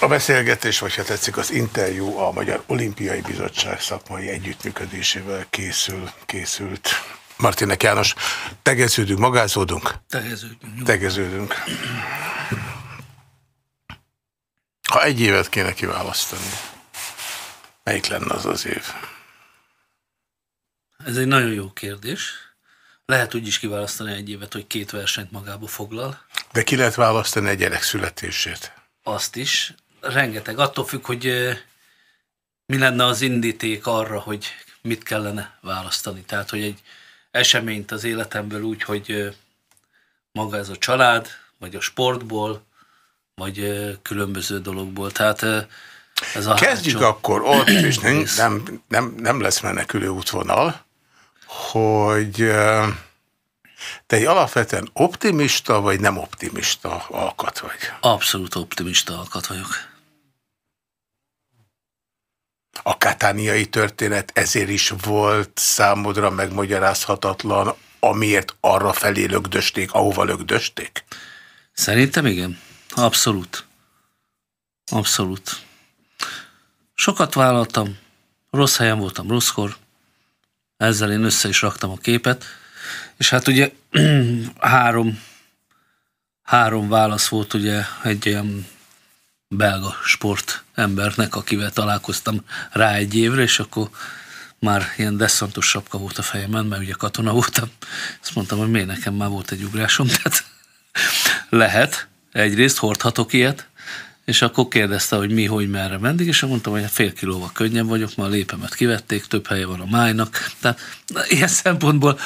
A beszélgetés, vagy ha tetszik, az interjú a Magyar Olimpiai Bizottság szakmai együttműködésével készül, készült. Martinek János, tegeződünk, magázódunk? Tegeződünk. Tegeződünk. Ha egy évet kéne kiválasztani, melyik lenne az az év? Ez egy nagyon jó kérdés. Lehet úgy is kiválasztani egy évet, hogy két versenyt magába foglal. De ki lehet választani egy gyerek születését? Azt is. Rengeteg. Attól függ, hogy mi lenne az indíték arra, hogy mit kellene választani. Tehát, hogy egy eseményt az életemből úgy, hogy maga ez a család, vagy a sportból, vagy különböző dologból. Tehát ez a Kezdjük hátsó... akkor ott, és nem, nem, nem, nem lesz menekülő útvonal, hogy te egy alapvetően optimista, vagy nem optimista alkat vagy? Abszolút optimista alkat vagyok. A katániai történet ezért is volt számodra megmagyarázhatatlan, amiért arra felé lögdösték, ahova lögdösték? Szerintem igen. Abszolút. Abszolút. Sokat vállaltam, rossz helyen voltam rosszkor, ezzel én össze is raktam a képet, és hát ugye három, három válasz volt ugye egy olyan belga sport embernek, akivel találkoztam rá egy évre, és akkor már ilyen desszantos sapka volt a fejemen, mert ugye katona voltam. Azt mondtam, hogy miért nekem már volt egy ugrásom, tehát lehet, egyrészt hordhatok ilyet, és akkor kérdezte, hogy mi, hogy, merre mendig, és mondtam, hogy fél kilóval könnyebb vagyok, már a lépemet kivették, több helye van a májnak. Tehát ilyen szempontból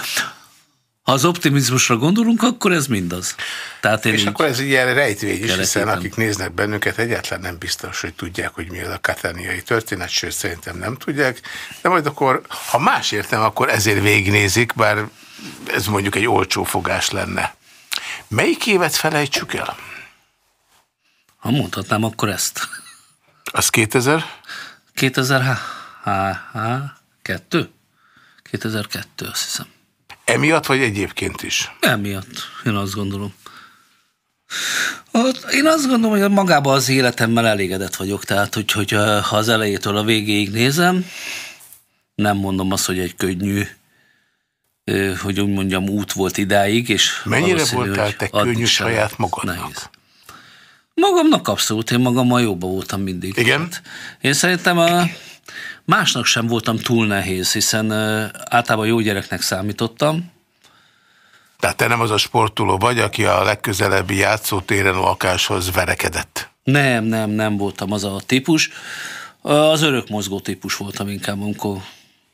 ha az optimizmusra gondolunk, akkor ez mindaz. Tehát én és akkor ez ilyen rejtvény is, hiszen akik néznek bennünket, egyáltalán nem biztos, hogy tudják, hogy mi az a katániai történet, sőt szerintem nem tudják, de majd akkor, ha más értem, akkor ezért végignézik, bár ez mondjuk egy olcsó fogás lenne. Melyik évet felejtsük el? Ha mondhatnám, akkor ezt. Az 2000? 2002? 2002, azt hiszem. Emiatt, vagy egyébként is? Emiatt, én azt gondolom. Én azt gondolom, hogy magában az életemmel elégedett vagyok, tehát hogy, hogy ha az elejétől a végéig nézem, nem mondom azt, hogy egy könnyű, hogy úgy mondjam, út volt idáig, és Mennyire voltál te könnyű saját magadnak? Nehéz. Magamnak abszolút, én magammal jobban voltam mindig. Igen? Hát én szerintem a, másnak sem voltam túl nehéz, hiszen általában jó gyereknek számítottam. Tehát te nem az a sportoló vagy, aki a legközelebbi játszótéren a lakáshoz verekedett? Nem, nem, nem voltam az a típus. Az örök mozgó típus voltam inkább, amikor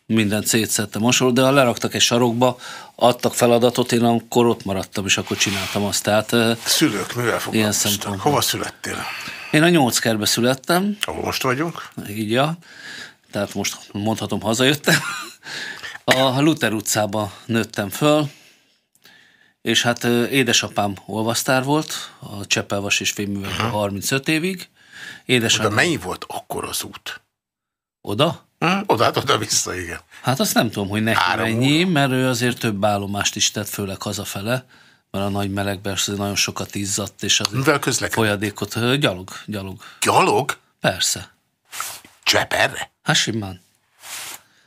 mindent szétszettem hasonló, de ha leraktak egy sarokba, adtak feladatot, én akkor ott maradtam, és akkor csináltam azt. Tehát, Szülők mivel foglalkoztak? Hova születtél? Én a nyolc kerbe születtem. Ahol most vagyunk? Így, ja. Tehát most mondhatom, hazajöttem. A Luther utcába nőttem föl, és hát édesapám olvasztár volt, a Csepelvas és Fémművel uh-huh. 35 évig. Édesanyám... De mennyi volt akkor az út? Oda? Hm? Oda, hát oda vissza, igen. Hát azt nem tudom, hogy neki Három mennyi, óra. mert ő azért több állomást is tett, főleg hazafele, mert a nagy melegben nagyon sokat izzadt, és az folyadékot gyalog, gyalog. Gyalog? Persze. Cseperre? Hát simán.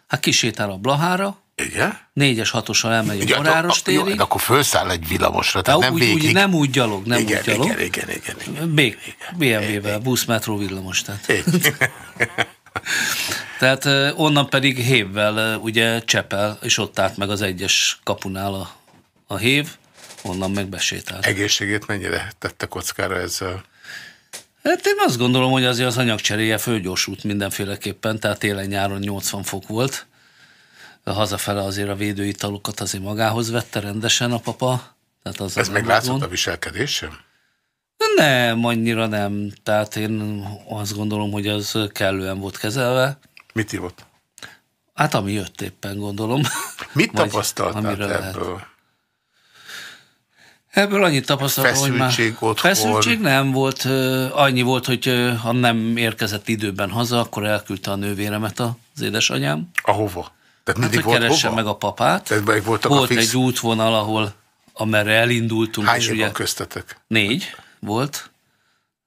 Hát kisétál a Blahára, igen? Négyes, hatosan elmegy a Boráros térig. Jó, akkor felszáll egy villamosra, tehát nem úgy, végig. Úgy, nem úgy gyalog, nem igen, úgy gyalog. Igen, igen, igen. igen. BMW-vel, busz, metró, villamos. Tehát. Tehát onnan pedig hévvel ugye Csepel, és ott állt meg az egyes kapunál a, a hév, onnan meg besétált. Egészségét mennyire tette kockára ezzel? Hát én azt gondolom, hogy azért az anyagcseréje fölgyorsult mindenféleképpen, tehát télen-nyáron 80 fok volt. A hazafele azért a védőitalokat azért magához vette rendesen a papa. Tehát az Ez meg látszott a viselkedésem? Nem, annyira nem. Tehát én azt gondolom, hogy az kellően volt kezelve. Mit ívott? Hát ami jött éppen, gondolom. Mit tapasztaltál ebből? Lehet. Ebből annyit tapasztaltam, hogy már otthon. feszültség nem volt. Annyi volt, hogy ha nem érkezett időben haza, akkor elküldte a nővéremet az édesanyám. Ahova? Tehát hát, hogy volt keresse hova? meg a papát. Tehát voltak volt a fix... egy útvonal, ahol amerre elindultunk. Hány és ugye köztetek? Négy volt,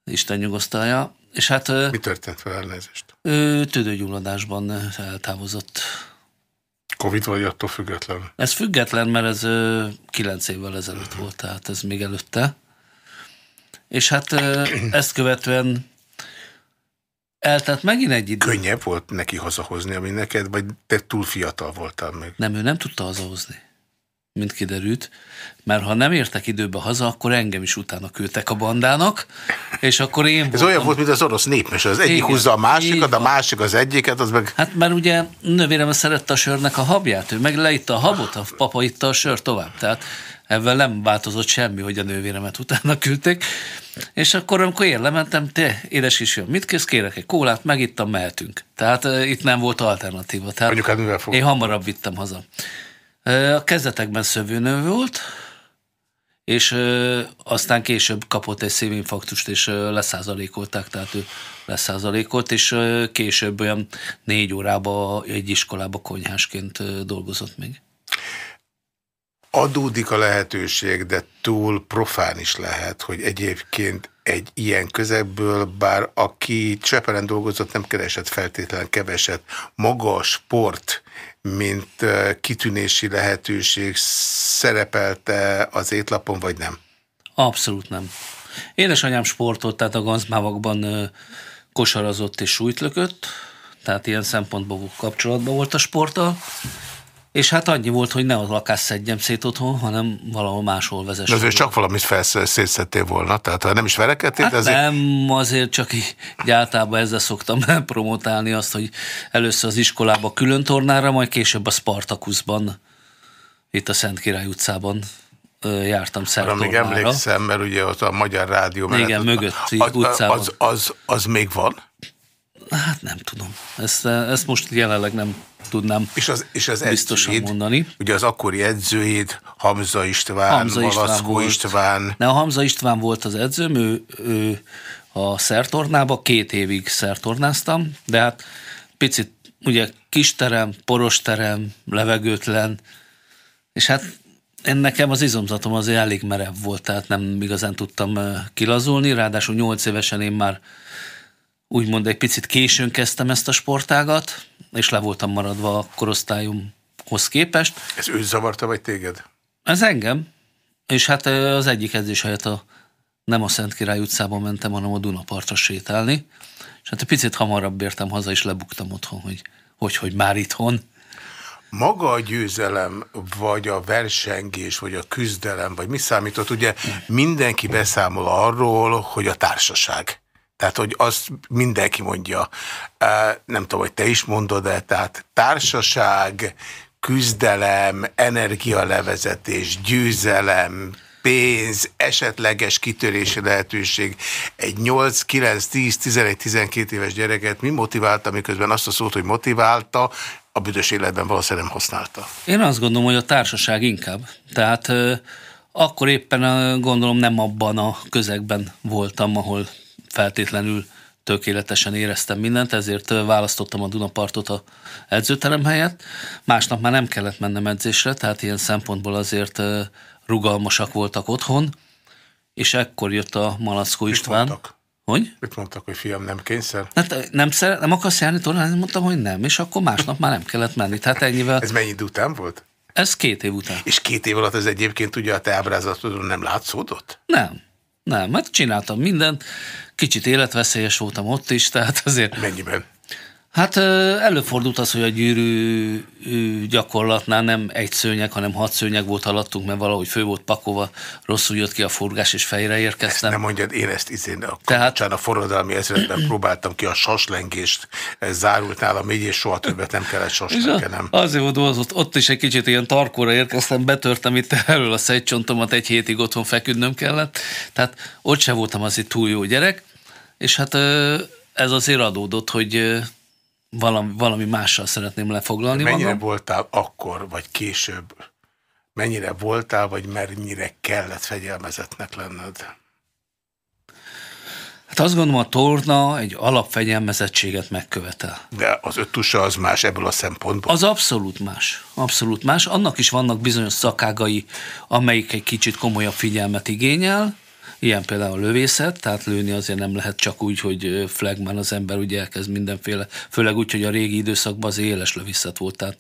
Isten nyugosztalja, És hát... Mi történt vele elnézést? Tüdőgyulladásban eltávozott. Covid vagy attól független? Ez független, mert ez kilenc évvel ezelőtt volt, tehát ez még előtte. És hát ezt követően eltelt megint egy idő. Könnyebb volt neki hazahozni, ami neked, vagy te túl fiatal voltál még? Nem, ő nem tudta hazahozni mint kiderült, mert ha nem értek időbe haza, akkor engem is utána küldtek a bandának, és akkor én Ez olyan volt, mint az orosz népmes, az egyik Igen, húzza a másikat, a másik az egyiket, az meg... Hát mert ugye nővérem szerette a sörnek a habját, ő meg leitta a habot, a papa itta a sör tovább, tehát ebben nem változott semmi, hogy a nővéremet utána küldték. És akkor, amikor én lementem, te, édes kisfiam, mit kész, kérek egy kólát, megittam, mehetünk. Tehát uh, itt nem volt alternatíva. Tehát Mondjuk, hát mivel fog? Én hamarabb vittem haza. A kezdetekben szövőnő volt, és aztán később kapott egy szívinfarktust, és leszázalékolták, tehát ő leszázalékolt, és később olyan négy órába egy iskolába konyhásként dolgozott még. Adódik a lehetőség, de túl profán is lehet, hogy egyébként egy ilyen közegből, bár aki Csepelen dolgozott, nem keresett feltétlen keveset. Maga a sport mint kitűnési lehetőség szerepelte az étlapon, vagy nem? Abszolút nem. Édesanyám sportolt, tehát a ganzmávakban kosarazott és sújtlökött, tehát ilyen szempontból kapcsolatban volt a sporttal. És hát annyi volt, hogy ne a lakás szedjem szét otthon, hanem valahol máshol vezess. De azért csak valamit felszétszettél volna, tehát ha nem is verekedtél, hát azért... nem, azért csak így, általában ezzel szoktam promotálni azt, hogy először az iskolába külön tornára, majd később a Spartakuszban, itt a Szent Király utcában jártam szertornára. még emlékszem, mert ugye ott a Magyar Rádió Igen, mögött az. Az, az, az még van? Hát nem tudom. Ezt, ezt most jelenleg nem tudnám és az, és az biztosan edzőid, mondani. Ugye az akkori edzőid, Hamza István, Hamza István, volt. István. Ne, a Hamza István volt az edzőm, ő, ő a szertornába, két évig szertornáztam, de hát picit ugye kis terem, poros terem, levegőtlen, és hát én nekem az izomzatom azért elég merev volt, tehát nem igazán tudtam kilazulni, ráadásul nyolc évesen én már úgymond egy picit későn kezdtem ezt a sportágat, és le voltam maradva a korosztályomhoz képest. Ez ő zavarta, vagy téged? Ez engem. És hát az egyik edzés helyett a, nem a Szent Király utcában mentem, hanem a Dunapartra sétálni. És hát egy picit hamarabb értem haza, és lebuktam otthon, hogy hogy, hogy már itthon. Maga a győzelem, vagy a versengés, vagy a küzdelem, vagy mi számított? Ugye mindenki beszámol arról, hogy a társaság. Tehát, hogy azt mindenki mondja, nem tudom, hogy te is mondod de tehát társaság, küzdelem, energialevezetés, győzelem, pénz, esetleges kitörési lehetőség. Egy 8, 9, 10, 11, 12 éves gyereket mi motiválta, miközben azt a szót, hogy motiválta, a büdös életben valószínűleg nem használta. Én azt gondolom, hogy a társaság inkább. Tehát akkor éppen gondolom nem abban a közegben voltam, ahol feltétlenül tökéletesen éreztem mindent, ezért választottam a Dunapartot a edzőterem helyett. Másnap már nem kellett mennem edzésre, tehát ilyen szempontból azért rugalmasak voltak otthon, és ekkor jött a Malackó István. Mondtak? Hogy? Mit mondtak, hogy fiam, nem kényszer? Hát nem, szeret, nem akarsz járni tornázni? Mondtam, hogy nem, és akkor másnap már nem kellett menni. Tehát ennyivel... Ez mennyi idő után volt? Ez két év után. És két év alatt ez egyébként ugye a te ábrázatodon nem látszódott? Nem. Nem, hát csináltam mindent, kicsit életveszélyes voltam ott is, tehát azért... Mennyiben? Hát előfordult az, hogy a gyűrű gyakorlatnál nem egy szőnyeg, hanem hat szőnyeg volt alattunk, mert valahogy fő volt pakova, rosszul jött ki a forgás, és fejre érkeztem. Ezt nem mondjad, én ezt izén, a Tehát... a forradalmi ezredben próbáltam ki a saslengést, ez zárult nálam így, és soha többet nem kellett saslengenem. Azért volt, ott, ott is egy kicsit ilyen tarkóra érkeztem, betörtem itt elől a szegycsontomat, egy hétig otthon feküdnöm kellett, tehát ott se voltam azért túl jó gyerek, és hát ez azért adódott, hogy valami, valami mással szeretném lefoglalni Mennyire magam. voltál akkor, vagy később, mennyire voltál, vagy mennyire kellett fegyelmezetnek lenned? Hát azt gondolom, a torna egy alapfegyelmezettséget megkövetel. De az öttusa az más ebből a szempontból? Az abszolút más. Abszolút más. Annak is vannak bizonyos szakágai, amelyik egy kicsit komolyabb figyelmet igényel, Ilyen például a lövészet, tehát lőni azért nem lehet csak úgy, hogy flagman az ember ugye elkezd mindenféle, főleg úgy, hogy a régi időszakban az éles lövészet volt, tehát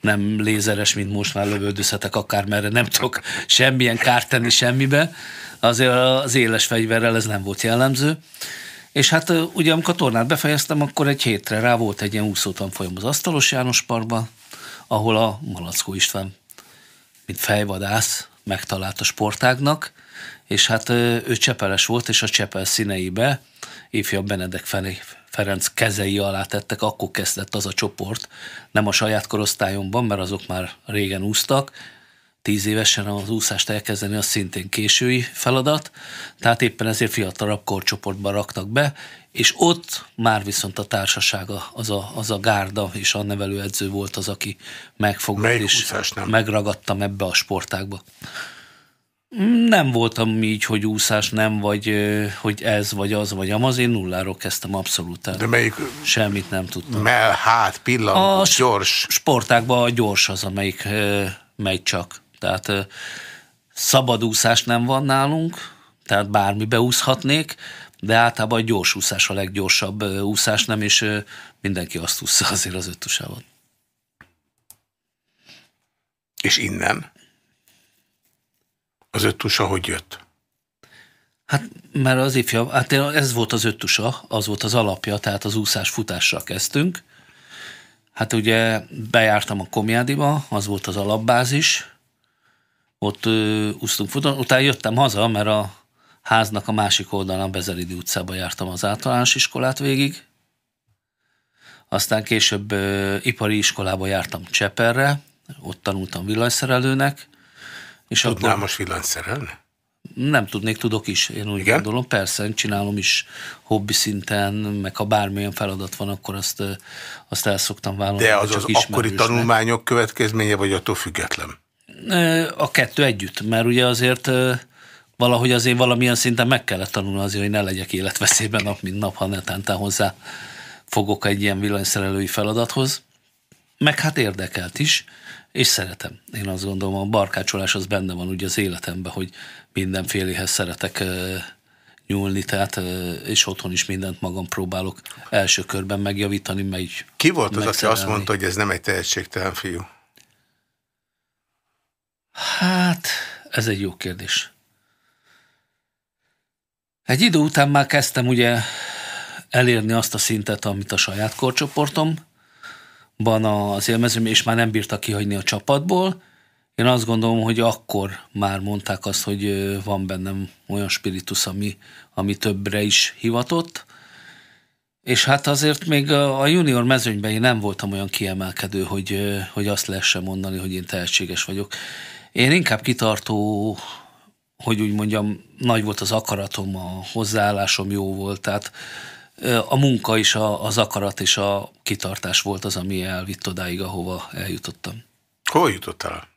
nem lézeres, mint most már lövöldözhetek akármerre, nem tudok semmilyen kárt tenni semmibe, azért az éles fegyverrel ez nem volt jellemző. És hát ugye amikor a tornát befejeztem, akkor egy hétre rá volt egy ilyen úszótanfolyam az Asztalos János Parkban, ahol a Malackó István, mint fejvadász, megtalált a sportágnak, és hát ő csepeles volt, és a csepel színeibe ifjabb Benedek Ferenc kezei alá tettek, akkor kezdett az a csoport, nem a saját korosztályomban, mert azok már régen úsztak, tíz évesen az úszást elkezdeni, az szintén késői feladat, tehát éppen ezért fiatalabb korcsoportban raktak be, és ott már viszont a társasága, az a, az a gárda és a nevelőedző volt az, aki megfogott és nem? megragadtam ebbe a sportágba. Nem voltam így, hogy úszás nem, vagy hogy ez, vagy az, vagy amaz. Én nulláról kezdtem abszolút. De melyik? Semmit nem tudtam. Mell, hát, pillanat, a gyors. sportákban a gyors az, amelyik megy csak. Tehát szabadúszás nem van nálunk, tehát bármi beúszhatnék, de általában a gyors úszás a leggyorsabb úszás nem, és mindenki azt úszza azért az öttusával. És innen? Az öttusa hogy jött? Hát, mert az ifja, hát ez volt az öttusa, az volt az alapja, tehát az úszás futással kezdtünk. Hát ugye bejártam a Komjádiba, az volt az alapbázis, ott ö, úsztunk futon, utána jöttem haza, mert a háznak a másik oldalán, a Bezeridi utcába jártam az általános iskolát végig. Aztán később ö, ipari iskolába jártam Cseperre, ott tanultam villanyszerelőnek. És Tudnál akkor... most villanyszerelni? Nem tudnék, tudok is, én úgy Igen? gondolom. Persze, csinálom is hobbi szinten, meg ha bármilyen feladat van, akkor azt, azt el szoktam vállalni. De az az akkori tanulmányok következménye, vagy attól független? A kettő együtt, mert ugye azért valahogy azért valamilyen szinten meg kellett tanulni azért, hogy ne legyek életveszélyben nap, mint nap, ha netán hozzá fogok egy ilyen villanyszerelői feladathoz. Meg hát érdekelt is, és szeretem. Én azt gondolom, a barkácsolás az benne van ugye az életemben, hogy mindenféléhez szeretek nyúlni, tehát és otthon is mindent magam próbálok első körben megjavítani, meg Ki volt az, aki azt mondta, hogy ez nem egy tehetségtelen fiú? Hát, ez egy jó kérdés. Egy idő után már kezdtem ugye elérni azt a szintet, amit a saját korcsoportomban az élmezőm, és már nem bírta kihagyni a csapatból. Én azt gondolom, hogy akkor már mondták azt, hogy van bennem olyan spiritus, ami, ami többre is hivatott. És hát azért még a junior mezőnyben én nem voltam olyan kiemelkedő, hogy, hogy azt lehessen mondani, hogy én tehetséges vagyok. Én inkább kitartó, hogy úgy mondjam, nagy volt az akaratom, a hozzáállásom jó volt, tehát a munka is, a, az akarat és a kitartás volt az, ami elvitt odáig, ahova eljutottam. Hol jutottál?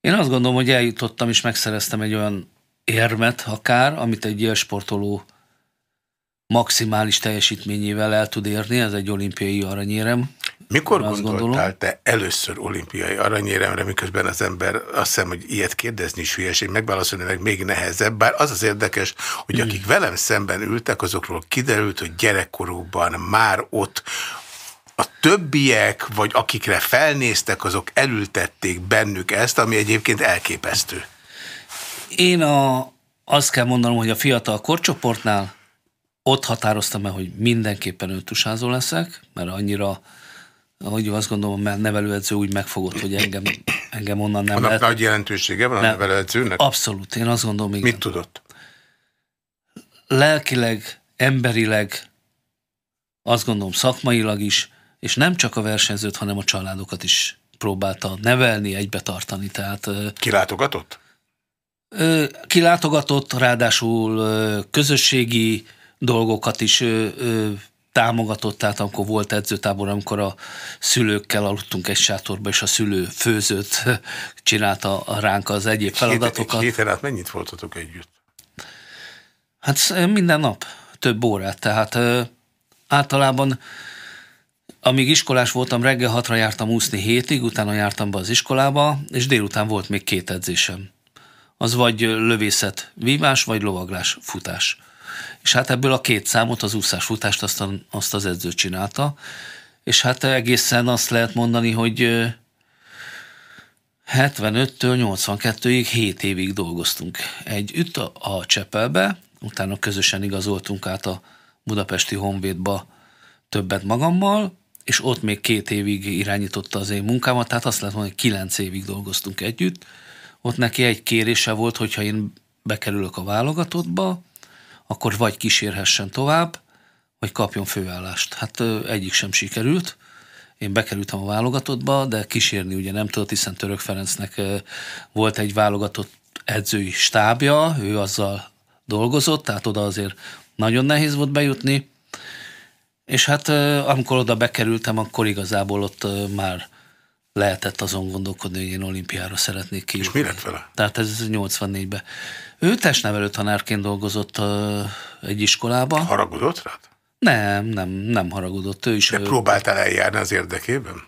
Én azt gondolom, hogy eljutottam és megszereztem egy olyan érmet akár, amit egy élsportoló maximális teljesítményével el tud érni, ez egy olimpiai aranyérem. Mikor gondoltál gondolom. te először olimpiai aranyéremre, miközben az ember azt hiszem, hogy ilyet kérdezni is hülyeség, megválaszolni meg még nehezebb, bár az az érdekes, hogy akik hmm. velem szemben ültek, azokról kiderült, hogy gyerekkorukban már ott a többiek, vagy akikre felnéztek, azok elültették bennük ezt, ami egyébként elképesztő. Én a, azt kell mondanom, hogy a fiatal korcsoportnál ott határoztam el, hogy mindenképpen öntusázó leszek, mert annyira, ahogy azt gondolom, a nevelőedző úgy megfogott, hogy engem, engem onnan nem Annak lehet. nagy jelentősége van a nevelőedzőnek? Abszolút, én azt gondolom, igen. Mit tudott? Lelkileg, emberileg, azt gondolom szakmailag is, és nem csak a versenyzőt, hanem a családokat is próbálta nevelni, egybe tartani. Tehát, Kilátogatott? Kilátogatott, ráadásul közösségi dolgokat is ö, ö, támogatott, tehát amikor volt edzőtábor, amikor a szülőkkel aludtunk egy sátorba, és a szülő főzőt csinálta ránk az egyéb feladatokat. Hét, héten át mennyit voltatok együtt? Hát minden nap, több órát, tehát ö, általában amíg iskolás voltam, reggel hatra jártam úszni hétig, utána jártam be az iskolába, és délután volt még két edzésem az vagy lövészet, vívás, vagy lovaglás, futás. És hát ebből a két számot, az úszás futást azt, azt az edző csinálta, és hát egészen azt lehet mondani, hogy 75-től 82-ig 7 évig dolgoztunk együtt a, a Csepelbe, utána közösen igazoltunk át a budapesti Honvédba többet magammal, és ott még két évig irányította az én munkámat, tehát azt lehet mondani, hogy kilenc évig dolgoztunk együtt. Ott neki egy kérése volt, hogyha én bekerülök a válogatottba, akkor vagy kísérhessen tovább, vagy kapjon főállást. Hát egyik sem sikerült. Én bekerültem a válogatottba, de kísérni ugye nem tudott, hiszen Török Ferencnek volt egy válogatott edzői stábja, ő azzal dolgozott, tehát oda azért nagyon nehéz volt bejutni. És hát amikor oda bekerültem, akkor igazából ott már lehetett azon gondolkodni, hogy én olimpiára szeretnék ki. És mi lett vele? Tehát ez 84-ben. Ő testnevelő tanárként dolgozott egy iskolában. Haragudott rád? Nem, nem, nem haragudott. Ő is. De próbáltál eljárni az érdekében?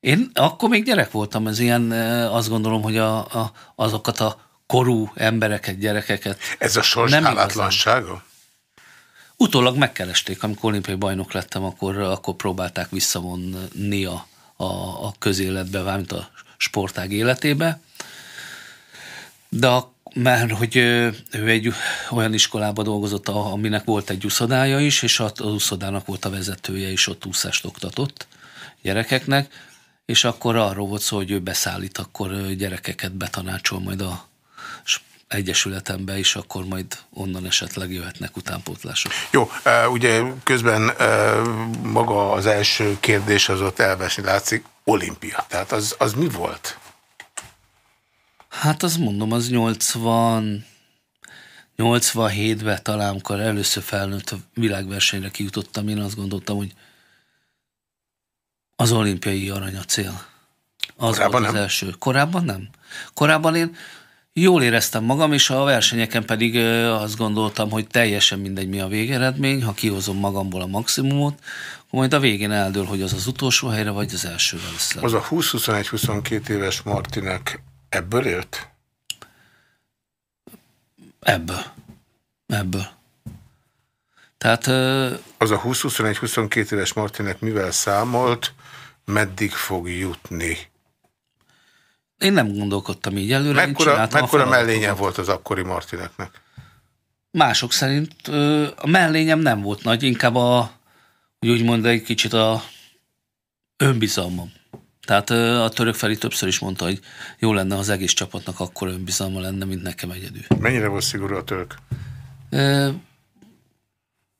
Én akkor még gyerek voltam, ez ilyen, azt gondolom, hogy a, a, azokat a korú embereket, gyerekeket. Ez a sors nem hálátlansága? Utólag megkeresték, amikor olimpiai bajnok lettem, akkor, akkor próbálták visszavonni a, a, a közéletbe, valamint a sportág életébe. De a, mert hogy ő egy olyan iskolában dolgozott, aminek volt egy úszodája is, és az úszodának volt a vezetője, és ott úszást oktatott gyerekeknek, és akkor arról volt szó, hogy ő beszállít, akkor gyerekeket betanácsol majd a egyesületembe, és akkor majd onnan esetleg jöhetnek utánpótlások. Jó, ugye közben maga az első kérdés az ott elvesni látszik, olimpia. Tehát az, az mi volt? Hát azt mondom, az 80, 87-ben talán, amikor először felnőtt a világversenyre kijutottam, én azt gondoltam, hogy az olimpiai arany a cél. Az Korábban volt az nem? első. Korábban nem. Korábban én Jól éreztem magam, és a versenyeken pedig azt gondoltam, hogy teljesen mindegy mi a végeredmény, ha kihozom magamból a maximumot, majd a végén eldől, hogy az az utolsó helyre, vagy az elsővel lesz. Az a 20-21-22 éves Martinek ebből élt? Ebből. Ebből. Tehát... Az a 20-21-22 éves Martinek mivel számolt, meddig fog jutni? Én nem gondolkodtam így előre. Mekkora, mekkora mellénye volt az akkori Martineknek? Mások szerint a mellényem nem volt nagy, inkább a, úgy úgymond egy kicsit a önbizalmam. Tehát a török felé többször is mondta, hogy jó lenne, ha az egész csapatnak akkor önbizalma lenne, mint nekem egyedül. Mennyire volt szigorú a török?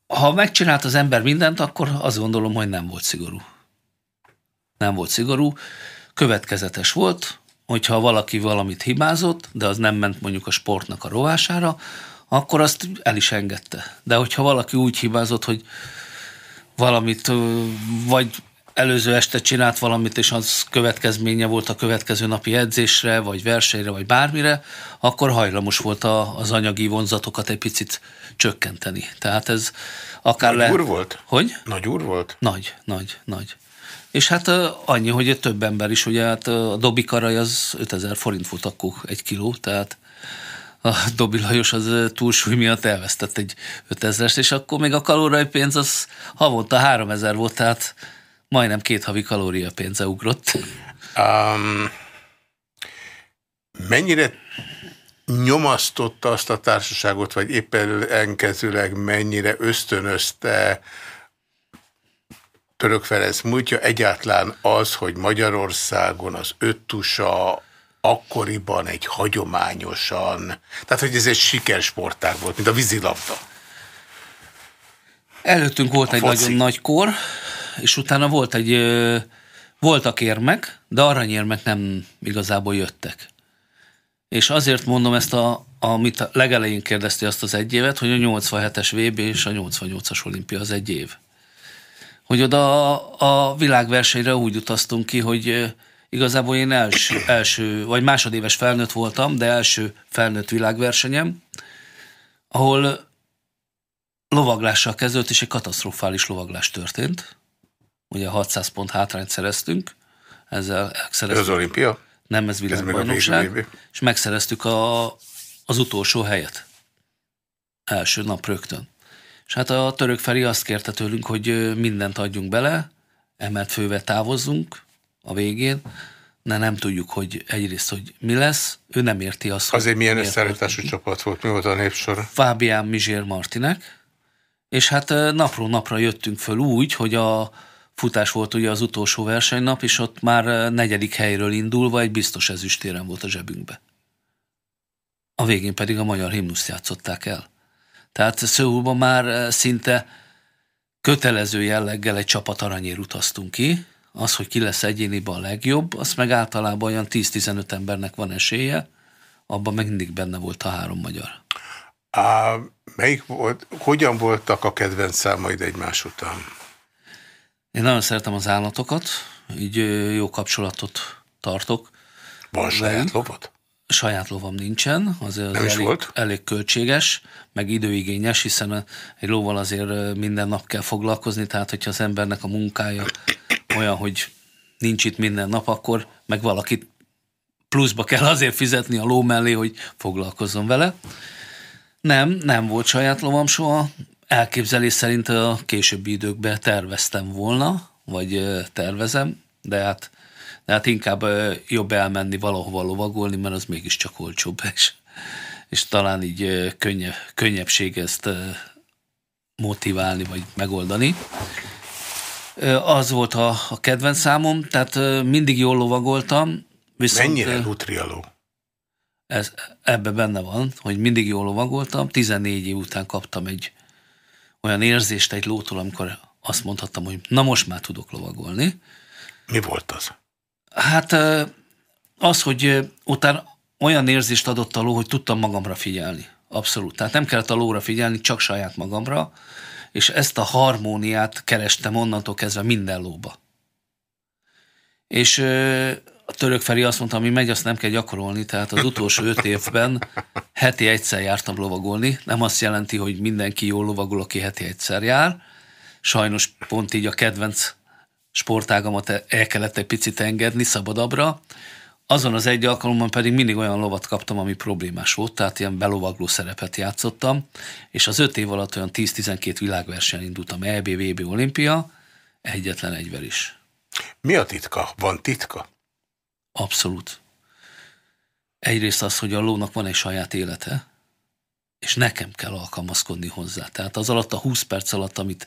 Ha megcsinált az ember mindent, akkor azt gondolom, hogy nem volt szigorú. Nem volt szigorú. Következetes volt, hogyha valaki valamit hibázott, de az nem ment mondjuk a sportnak a rovására, akkor azt el is engedte. De hogyha valaki úgy hibázott, hogy valamit, vagy előző este csinált valamit, és az következménye volt a következő napi edzésre, vagy versenyre, vagy bármire, akkor hajlamos volt a, az anyagi vonzatokat egy picit csökkenteni. Tehát ez akár Nagy le... úr volt? Hogy? Nagy úr volt? Nagy, nagy, nagy. És hát annyi, hogy több ember is, ugye hát a Dobi Karaj az 5000 forint volt akkor egy kiló, tehát a Dobi Lajos az túlsúly miatt elvesztett egy 5000-est, és akkor még a kalóriapénz az havonta 3000 volt, tehát majdnem két havi kalóriapénze ugrott. Um, mennyire nyomasztotta azt a társaságot, vagy éppen enkezőleg mennyire ösztönözte Török Ferenc múltja egyáltalán az, hogy Magyarországon az öttusa akkoriban egy hagyományosan, tehát hogy ez egy sikersportág volt, mint a vízilabda. Előttünk volt a egy foci. nagyon nagy kor, és utána volt egy, voltak érmek, de aranyérmek nem igazából jöttek. És azért mondom ezt, a, amit a legelején kérdezte azt az egy évet, hogy a 87-es VB és a 88-as olimpia az egy év hogy oda a, a világversenyre úgy utaztunk ki, hogy igazából én első, első, vagy másodéves felnőtt voltam, de első felnőtt világversenyem, ahol lovaglással kezdődött, és egy katasztrofális lovaglás történt. Ugye 600 pont hátrányt szereztünk, ezzel szereztük. Ez olimpia? Nem, ez világbajnokság. És megszereztük a az utolsó helyet. Első nap rögtön. És hát a török Feri azt kérte tőlünk, hogy mindent adjunk bele, emelt fővel távozzunk a végén, de nem tudjuk, hogy egyrészt, hogy mi lesz. Ő nem érti azt, Azért milyen összeállítású csapat volt, mi volt a népsor? Fábián Mizsér Martinek, és hát napról napra jöttünk föl úgy, hogy a futás volt ugye az utolsó versenynap, és ott már negyedik helyről indulva egy biztos ezüstéren volt a zsebünkbe. A végén pedig a magyar himnuszt játszották el. Tehát Szöulban már szinte kötelező jelleggel egy csapat aranyér utaztunk ki, az, hogy ki lesz egyéniben a legjobb, az meg általában olyan 10-15 embernek van esélye, abban meg mindig benne volt a három magyar. A, melyik volt, hogyan voltak a kedvenc számaid egymás után? Én nagyon szeretem az állatokat, így jó kapcsolatot tartok. Van saját lovat? Saját lovam nincsen, azért az elég, volt? elég költséges, meg időigényes, hiszen egy lóval azért minden nap kell foglalkozni, tehát hogyha az embernek a munkája olyan, hogy nincs itt minden nap, akkor meg valakit pluszba kell azért fizetni a ló mellé, hogy foglalkozzon vele. Nem, nem volt saját lovam soha. Elképzelés szerint a későbbi időkben terveztem volna, vagy tervezem, de hát, de hát inkább jobb elmenni valahova lovagolni, mert az mégiscsak olcsóbb, és, és talán így könnyebb, könnyebbség ezt motiválni, vagy megoldani. Az volt a, a kedvenc számom, tehát mindig jól lovagoltam. Viszont, Mennyire nutrialó? Ez, ebbe benne van, hogy mindig jól lovagoltam. 14 év után kaptam egy olyan érzést egy lótól, amikor azt mondhattam, hogy na most már tudok lovagolni. Mi volt az? Hát az, hogy utána olyan érzést adott a ló, hogy tudtam magamra figyelni. Abszolút. Tehát nem kellett a lóra figyelni, csak saját magamra és ezt a harmóniát kerestem onnantól kezdve minden lóba. És a török Feri azt mondta, ami megy, azt nem kell gyakorolni, tehát az utolsó öt évben heti egyszer jártam lovagolni. Nem azt jelenti, hogy mindenki jól lovagol, aki heti egyszer jár. Sajnos pont így a kedvenc sportágamat el kellett egy picit engedni szabadabbra, azon az egy alkalommal pedig mindig olyan lovat kaptam, ami problémás volt, tehát ilyen belovagló szerepet játszottam, és az öt év alatt olyan 10-12 világversenyen indultam, EB, VB, Olimpia, egyetlen egyvel is. Mi a titka? Van titka? Abszolút. Egyrészt az, hogy a lónak van egy saját élete, és nekem kell alkalmazkodni hozzá. Tehát az alatt a 20 perc alatt, amit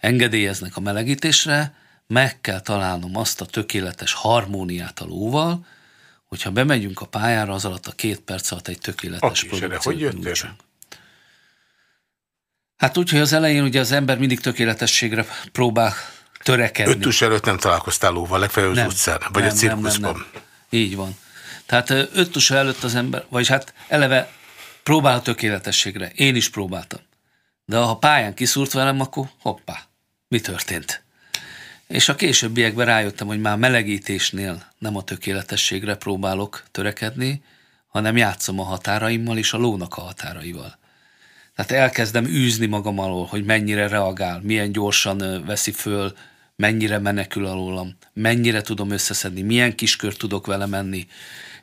engedélyeznek a melegítésre, meg kell találnom azt a tökéletes harmóniát a lóval, hogyha bemegyünk a pályára, az alatt a két perc alatt egy tökéletes produkciót hogy jöttél? Hát úgy, hogy az elején ugye az ember mindig tökéletességre próbál törekedni. Ötös előtt nem találkoztál lóval, legfeljebb az utcán, vagy nem, a cirkuszban. Nem, nem, nem. Így van. Tehát ötös előtt az ember, vagy hát eleve próbál a tökéletességre. Én is próbáltam. De ha pályán kiszúrt velem, akkor hoppá, mi történt? És a későbbiekben rájöttem, hogy már melegítésnél nem a tökéletességre próbálok törekedni, hanem játszom a határaimmal és a lónak a határaival. Tehát elkezdem űzni magam alól, hogy mennyire reagál, milyen gyorsan veszi föl, mennyire menekül alólam, mennyire tudom összeszedni, milyen kiskör tudok vele menni.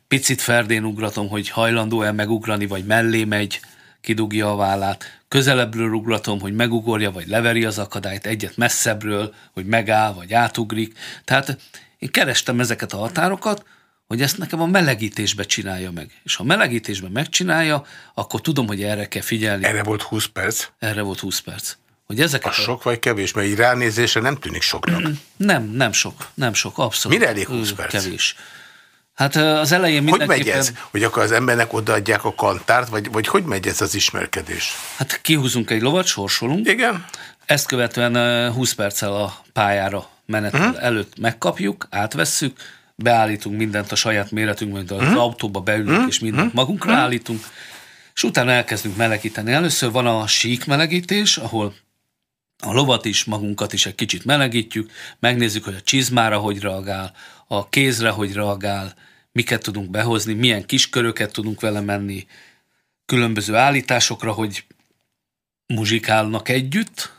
Picit ferdén ugratom, hogy hajlandó-e megugrani, vagy mellé megy, kidugja a vállát, közelebbről ugratom, hogy megugorja, vagy leveri az akadályt, egyet messzebbről, hogy megáll, vagy átugrik. Tehát én kerestem ezeket a határokat, hogy ezt nekem a melegítésbe csinálja meg. És ha a melegítésben megcsinálja, akkor tudom, hogy erre kell figyelni. Erre volt 20 perc? Erre volt 20 perc. Hogy ezeket a sok vagy kevés? Mert így ránézésre nem tűnik soknak. Nem, nem sok. Nem sok, abszolút. Mire elég 20 perc? Kevés. Hát az elején mindenképpen... Hogy megy ez? Hogy akkor az embernek odaadják a kantárt, vagy, vagy hogy megy ez az ismerkedés? Hát kihúzunk egy lovat, sorsolunk. Igen. Ezt követően 20 perccel a pályára menet uh-huh. előtt megkapjuk, átvesszük, beállítunk mindent a saját méretünkben, mint az uh-huh. autóba beülünk, uh-huh. és mindent magunkra uh-huh. állítunk, és utána elkezdünk melegíteni. Először van a sík melegítés, ahol a lovat is, magunkat is egy kicsit melegítjük, megnézzük, hogy a csizmára hogy reagál, a kézre hogy reagál, miket tudunk behozni, milyen kis köröket tudunk vele menni, különböző állításokra, hogy muzsikálnak együtt,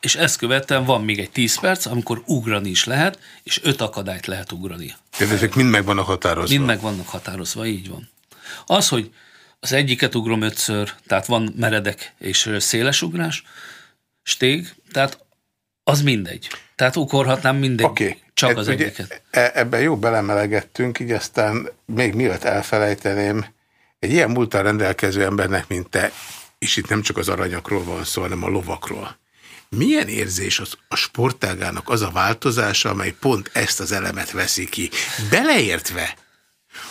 és ezt követően van még egy 10 perc, amikor ugrani is lehet, és öt akadályt lehet ugrani. Tehát ezek mind meg vannak határozva? Mind meg vannak határozva, így van. Az, hogy az egyiket ugrom ötször, tehát van meredek és széles ugrás, stég, tehát az mindegy. Tehát ugorhatnám mindegy, okay. csak az ugye, egyiket. E, ebben jó belemelegettünk, így aztán még mielőtt elfelejteném, egy ilyen múltal rendelkező embernek, mint te, és itt nem csak az aranyakról van szó, hanem a lovakról. Milyen érzés az a sportágának az a változása, amely pont ezt az elemet veszi ki? Beleértve,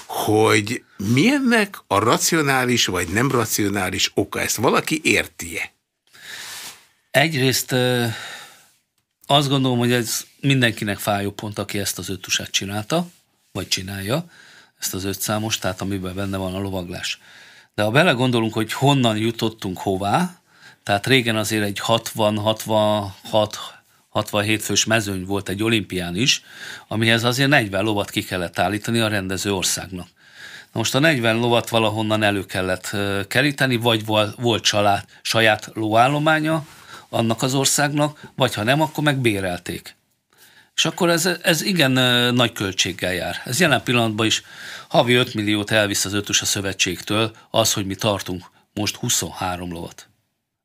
hogy milyennek a racionális vagy nem racionális oka? Ezt valaki érti-e? Egyrészt azt gondolom, hogy ez mindenkinek fájó pont, aki ezt az öttusát csinálta, vagy csinálja, ezt az ötszámos, tehát amiben benne van a lovaglás. De ha belegondolunk, hogy honnan jutottunk hová, tehát régen azért egy 60-66 67 fős mezőny volt egy olimpián is, amihez azért 40 lovat ki kellett állítani a rendező országnak. Na most a 40 lovat valahonnan elő kellett keríteni, vagy volt család, saját lóállománya annak az országnak, vagy ha nem, akkor meg bérelték. És akkor ez, ez igen nagy költséggel jár. Ez jelen pillanatban is havi 5 milliót elvisz az ötös a szövetségtől az, hogy mi tartunk most 23 lovat.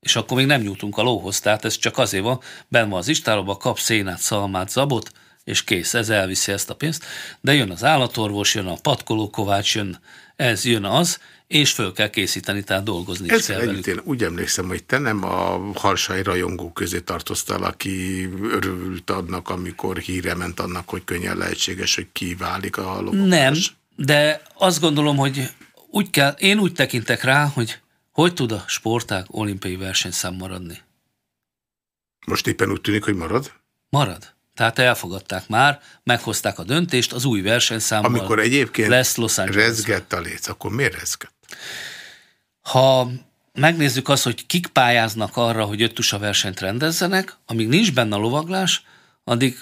És akkor még nem jutunk a lóhoz, tehát ez csak azért van, benn van az istálóban, kap szénát, szalmát, zabot, és kész, ez elviszi ezt a pénzt. De jön az állatorvos, jön a patkolókovács, jön ez, jön az, és föl kell készíteni, tehát dolgozni Ez kell velük. Én úgy emlékszem, hogy te nem a harsai rajongó közé tartoztál, aki örült adnak, amikor híre ment annak, hogy könnyen lehetséges, hogy kiválik a lovagolás. Nem, de azt gondolom, hogy úgy kell, én úgy tekintek rá, hogy hogy tud a sportág olimpiai versenyszám maradni? Most éppen úgy tűnik, hogy marad? Marad. Tehát elfogadták már, meghozták a döntést, az új versenyszámmal Amikor egyébként lesz Los Angeles. rezgett a léc, akkor miért rezgett? Ha megnézzük azt, hogy kik pályáznak arra, hogy öttusa versenyt rendezzenek, amíg nincs benne a lovaglás, addig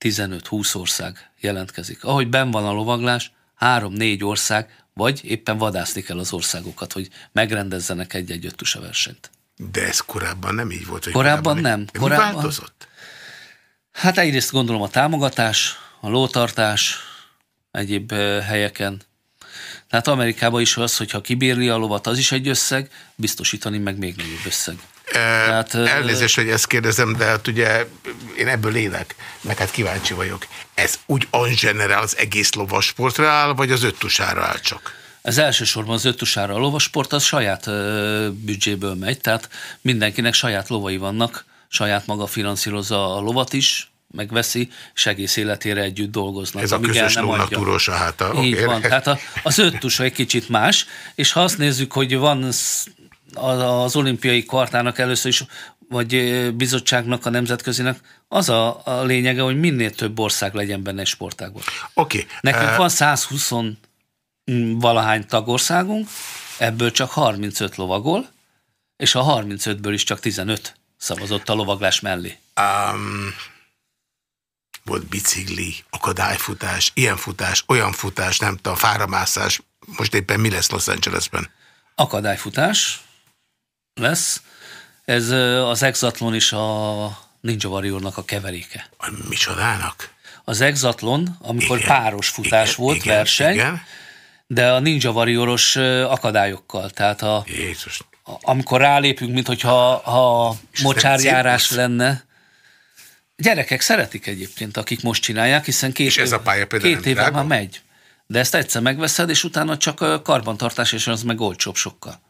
15-20 ország jelentkezik. Ahogy ben van a lovaglás, 3-4 ország, vagy éppen vadászni kell az országokat, hogy megrendezzenek egy-egy öttusa versenyt. De ez korábban nem így volt. Hogy korábban, korábban nem. De korábban, mi változott? Hát egyrészt gondolom a támogatás, a lótartás egyéb helyeken, tehát Amerikában is az, hogyha kibírja a lovat, az is egy összeg, biztosítani meg még nagyobb összeg. E, Tehát, elnézést, hogy ezt kérdezem, de hát ugye én ebből élek, meg hát kíváncsi vagyok. Ez úgy on general az egész lovasportra áll, vagy az öttusára áll csak? Ez elsősorban az öttusára. A lovasport az saját ö, büdzséből megy, tehát mindenkinek saját lovai vannak, saját maga finanszírozza a lovat is, megveszi, és egész életére együtt dolgoznak. Ez a közös lónak túrósa háta. Így okay. van, tehát a, az öt tusa egy kicsit más, és ha azt nézzük, hogy van az olimpiai kartának először is, vagy bizottságnak, a nemzetközinek, az a, a lényege, hogy minél több ország legyen benne egy sportágban. Oké. Okay. Nekünk uh... van 120 valahány tagországunk, ebből csak 35 lovagol, és a 35-ből is csak 15 szavazott a lovaglás mellé. Um, volt bicikli, akadályfutás, ilyen futás, olyan futás, nem tudom, fáramászás. Most éppen mi lesz Los Angelesben? Akadályfutás lesz. Ez az exatlon is a Ninja Warriornak a keveréke. A micsodának? Az exatlon, amikor igen, páros futás igen, volt, igen, verseny, igen. de a Ninja Warrioros akadályokkal. Tehát a, Jézus. A, amikor rálépünk, mint hogyha ha mocsárjárás lenne, Gyerekek szeretik egyébként, akik most csinálják, hiszen két, és ez a pálya két éve már megy. De ezt egyszer megveszed, és utána csak karbantartás, és az meg olcsóbb sokkal.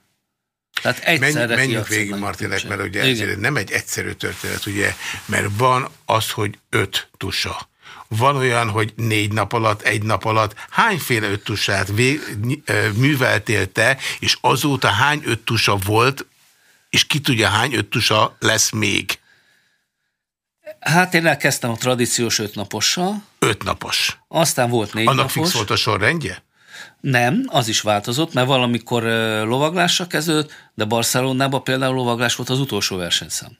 Tehát egyszerre Menj, Menjünk végig, Martinek, mert ugye ez nem egy egyszerű történet, ugye, mert van az, hogy öt tusa. Van olyan, hogy négy nap alatt, egy nap alatt hányféle öt tusát műveltél te, és azóta hány öt tusa volt, és ki tudja hány öt tusa lesz még? Hát én elkezdtem a tradíciós ötnapossal. Ötnapos. Aztán volt négy Annak napos. fix volt a sorrendje? Nem, az is változott, mert valamikor lovaglásra kezdődött, de Barcelonában például lovaglás volt az utolsó versenyszám.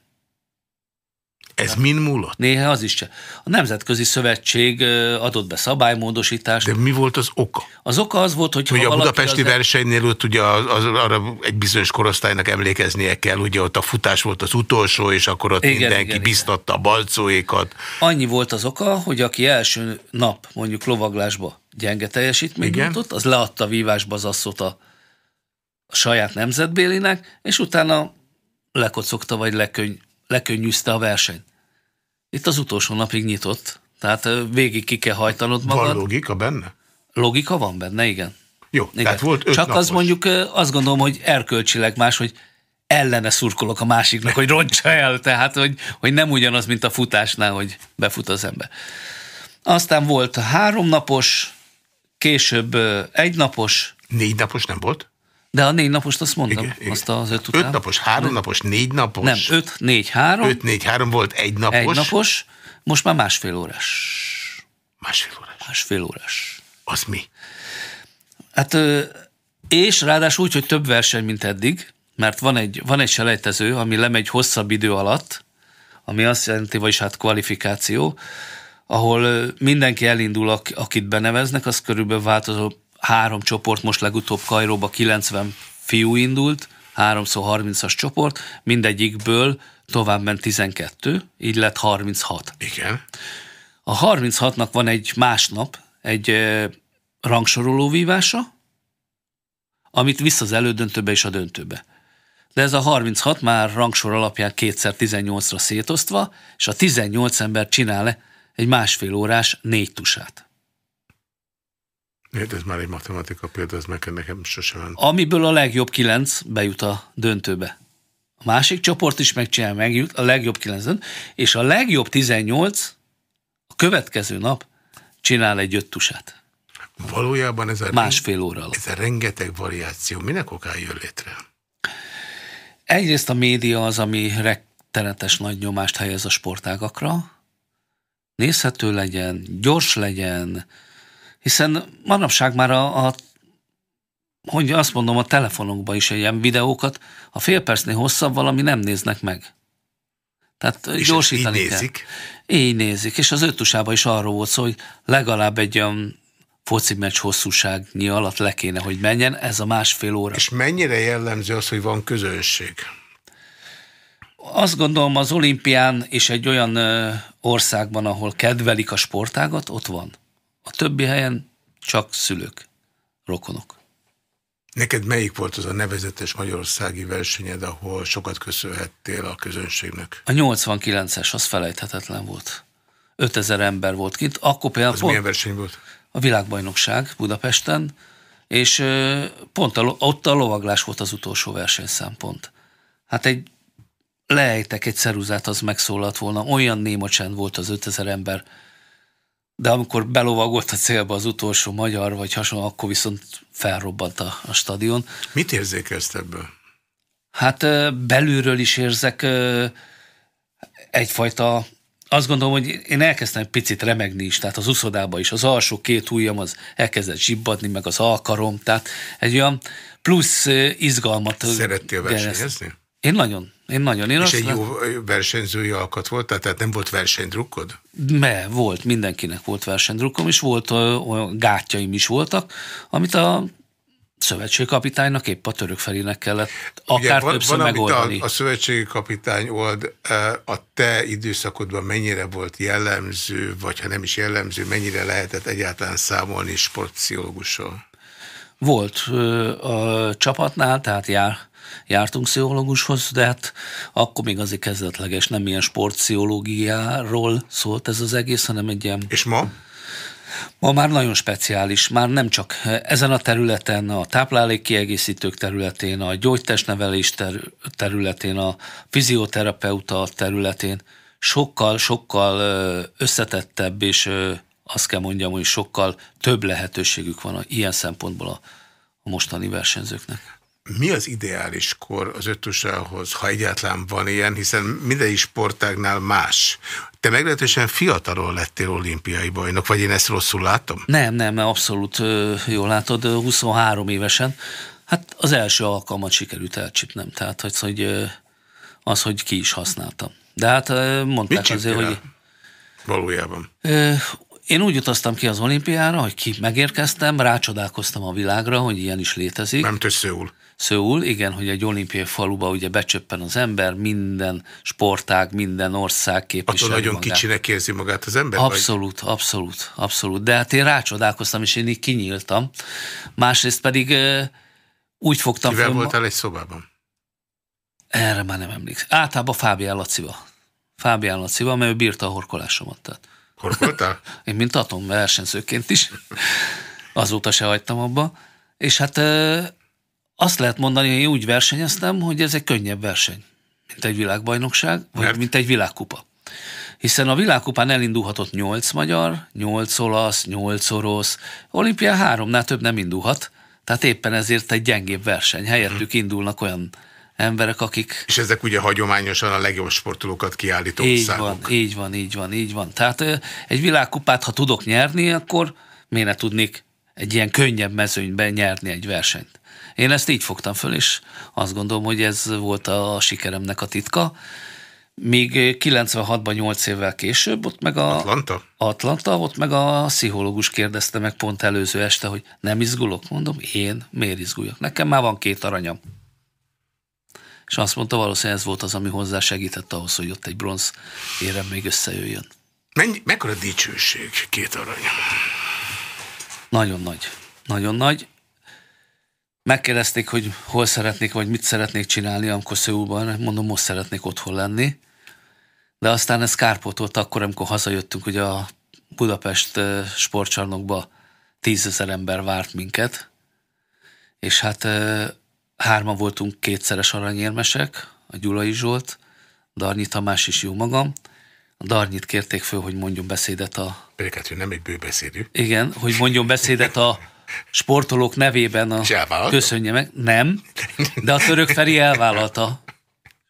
Ez mind múlott? Néha az is csak. A Nemzetközi Szövetség adott be szabálymódosítást. De mi volt az oka? Az oka az volt, hogy... Hogy a budapesti az... versenynél ott ugye az, az, arra egy bizonyos korosztálynak emlékeznie kell, ugye ott a futás volt az utolsó, és akkor ott igen, mindenki igen, biztatta igen. a balcóékat. Annyi volt az oka, hogy aki első nap mondjuk lovaglásba gyenge teljesítményt nyújtott, az leadta vívásba az asszot a a saját nemzetbélinek, és utána lekocogta vagy lekönny, lekönnyűzte a versenyt. Itt az utolsó napig nyitott, tehát végig ki kell hajtanod magad. Van logika benne? Logika van benne, igen. Jó, igen. tehát volt öt Csak napos. az mondjuk azt gondolom, hogy erkölcsileg más, hogy ellene szurkolok a másiknak, hogy roncsa el, tehát hogy, hogy nem ugyanaz, mint a futásnál, hogy befut az ember. Aztán volt három napos, később egy napos. Négy napos nem volt? De a négy napost azt mondtam, igen, igen. azt az öt után. Öt napos, három napos, négy napos. Nem, öt, négy, három. Öt, négy, három volt egy napos. Egy napos, most már másfél órás. Másfél órás. Másfél órás. Az mi? Hát, és ráadásul úgy, hogy több verseny, mint eddig, mert van egy, van egy selejtező, ami lemegy hosszabb idő alatt, ami azt jelenti, vagyis hát kvalifikáció, ahol mindenki elindul, akit beneveznek, az körülbelül változó három csoport, most legutóbb Kajróba 90 fiú indult, 3x30-as csoport, mindegyikből tovább ment 12, így lett 36. Igen. A 36-nak van egy másnap, egy rangsoroló vívása, amit vissza az elődöntőbe és a döntőbe. De ez a 36 már rangsor alapján kétszer 18-ra szétosztva, és a 18 ember csinál egy másfél órás négy tusát. Érted, ez már egy matematika példa, ez meg nekem sosem. Amiből a legjobb kilenc bejut a döntőbe. A másik csoport is megcsinál, megjut a legjobb kilenc dönt, és a legjobb 18 a következő nap csinál egy tusát. Valójában ez a másfél óra alatt. Ez a rengeteg variáció minek okán jön létre? Egyrészt a média az, ami rettenetes nagy nyomást helyez a sportágakra, nézhető legyen, gyors legyen, hiszen manapság már a, a hogy azt mondom, a telefonokban is ilyen videókat, a fél percnél hosszabb valami nem néznek meg. Tehát és gyorsítani így nézik? Kell. Így nézik. És az ötusában is arról volt szó, hogy legalább egy olyan foci meccs hosszúságnyi alatt le kéne, hogy menjen, ez a másfél óra. És mennyire jellemző az, hogy van közönség? Azt gondolom az olimpián és egy olyan országban, ahol kedvelik a sportágat, ott van. A többi helyen csak szülők, rokonok. Neked melyik volt az a nevezetes magyarországi versenyed, ahol sokat köszönhettél a közönségnek? A 89-es, az felejthetetlen volt. 5000 ember volt kint. Akkor például az pont milyen verseny volt? A világbajnokság Budapesten, és pont a, ott a lovaglás volt az utolsó versenyszempont. Hát egy leejtek egy ceruzát, az megszólalt volna. Olyan néma csend volt az 5000 ember, de amikor belovagolt a célba az utolsó magyar, vagy hasonló, akkor viszont felrobbant a, a stadion. Mit érzékelsz ebből? Hát belülről is érzek egyfajta, azt gondolom, hogy én elkezdtem egy picit remegni is, tehát az uszodába is, az alsó két ujjam az elkezdett zsibbadni, meg az alkarom, tehát egy olyan plusz izgalmat. Szerettél versenyezni? Én nagyon. Én nagyon. Én És egy jó versenyzői alkat volt? Tehát nem volt versenydrukkod? Me, volt. Mindenkinek volt versenydrukkom, és volt olyan gátjaim is voltak, amit a szövetségkapitánynak épp a török felének kellett akár Ugye, többször van, megoldani. A, a szövetségi kapitány old, a te időszakodban mennyire volt jellemző, vagy ha nem is jellemző, mennyire lehetett egyáltalán számolni sportpszichológussal? Volt a csapatnál, tehát jár, jártunk pszichológushoz, de hát akkor még azért kezdetleges, nem ilyen sportpszichológiáról szólt ez az egész, hanem egy ilyen... És ma? Ma már nagyon speciális, már nem csak ezen a területen, a táplálékkiegészítők területén, a gyógytestnevelés ter- területén, a fizioterapeuta területén sokkal, sokkal összetettebb, és azt kell mondjam, hogy sokkal több lehetőségük van a, ilyen szempontból a, a mostani versenyzőknek. Mi az ideális kor az ötusához, ha egyáltalán van ilyen, hiszen minden sportágnál más. Te meglehetősen fiatalon lettél olimpiai bajnok, vagy én ezt rosszul látom? Nem, nem, abszolút jól látod, 23 évesen. Hát az első alkalmat sikerült elcsipnem, tehát hogy az, hogy ki is használtam. De hát mondták Mit azért, hogy... Valójában. Én úgy utaztam ki az olimpiára, hogy ki megérkeztem, rácsodálkoztam a világra, hogy ilyen is létezik. Nem Szőul. Szőul, igen, hogy egy olimpiai faluba ugye becsöppen az ember, minden sportág, minden ország képviseli Attól nagyon magát. kicsinek érzi magát az ember? Abszolút, vagy? abszolút, abszolút. De hát én rácsodálkoztam, és én így kinyíltam. Másrészt pedig úgy fogtam Kivel voltál egy szobában? Erre már nem emlékszem. Általában Fábián Lacival. Fábián Lacival, mert ő bírta a horkolásomat. Tehát. Horkoltál? Én, mint atom versenyzőként is. Azóta se hagytam abba. És hát azt lehet mondani, hogy én úgy versenyeztem, hogy ez egy könnyebb verseny, mint egy világbajnokság, vagy Mert? mint egy világkupa. Hiszen a világkupán elindulhatott nyolc magyar, nyolc olasz, nyolc orosz, olimpián háromnál több nem indulhat, tehát éppen ezért egy gyengébb verseny. Helyettük indulnak olyan emberek, akik... És ezek ugye hagyományosan a legjobb sportolókat kiállító így van, így van, így van, így van. Tehát egy világkupát, ha tudok nyerni, akkor miért ne tudnék egy ilyen könnyebb mezőnyben nyerni egy versenyt. Én ezt így fogtam föl, és azt gondolom, hogy ez volt a sikeremnek a titka. Míg 96-ban 8 évvel később, ott meg a... Atlanta? Atlanta, ott meg a pszichológus kérdezte meg pont előző este, hogy nem izgulok? Mondom, én miért izguljak? Nekem már van két aranyam. És azt mondta, valószínűleg ez volt az, ami hozzá segített ahhoz, hogy ott egy bronz érem még összejöjjön. Mennyi, mekkora dicsőség két arany? Nagyon nagy. Nagyon nagy. Megkérdezték, hogy hol szeretnék, vagy mit szeretnék csinálni, amikor Szöulban, mondom, most szeretnék otthon lenni. De aztán ez kárpótolt akkor, amikor hazajöttünk, hogy a Budapest sportcsarnokba tízezer ember várt minket, és hát hárman voltunk kétszeres aranyérmesek, a Gyulai Zsolt, Darnyi Tamás is jó magam. A Darnyit kérték föl, hogy mondjon beszédet a... Pedig hát ő nem egy bőbeszédű. Igen, hogy mondjon beszédet a sportolók nevében a... Köszönje meg. Nem, de a török Feri elvállalta.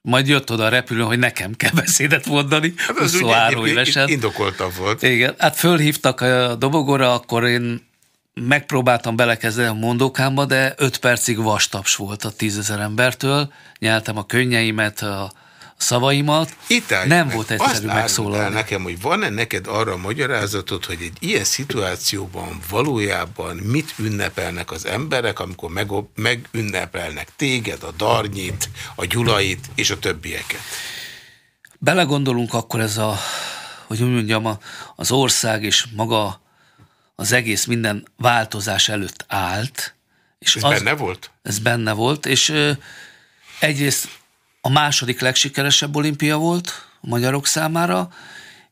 Majd jött oda a repülő, hogy nekem kell beszédet mondani. Hát az 23 évesen. Indokoltabb volt. Igen, hát fölhívtak a dobogóra, akkor én megpróbáltam belekezdeni a mondókámba, de öt percig vastaps volt a tízezer embertől. Nyeltem a könnyeimet, a szavaimat. Itt nem volt egyszerű megszólalni. nekem, hogy van-e neked arra a magyarázatod, hogy egy ilyen szituációban valójában mit ünnepelnek az emberek, amikor meg, megünnepelnek téged, a Darnyit, a Gyulait és a többieket? Belegondolunk akkor ez a, hogy úgy mondjam, az ország és maga az egész minden változás előtt állt. És ez az, benne volt? Ez benne volt, és ö, egyrészt a második legsikeresebb olimpia volt a magyarok számára,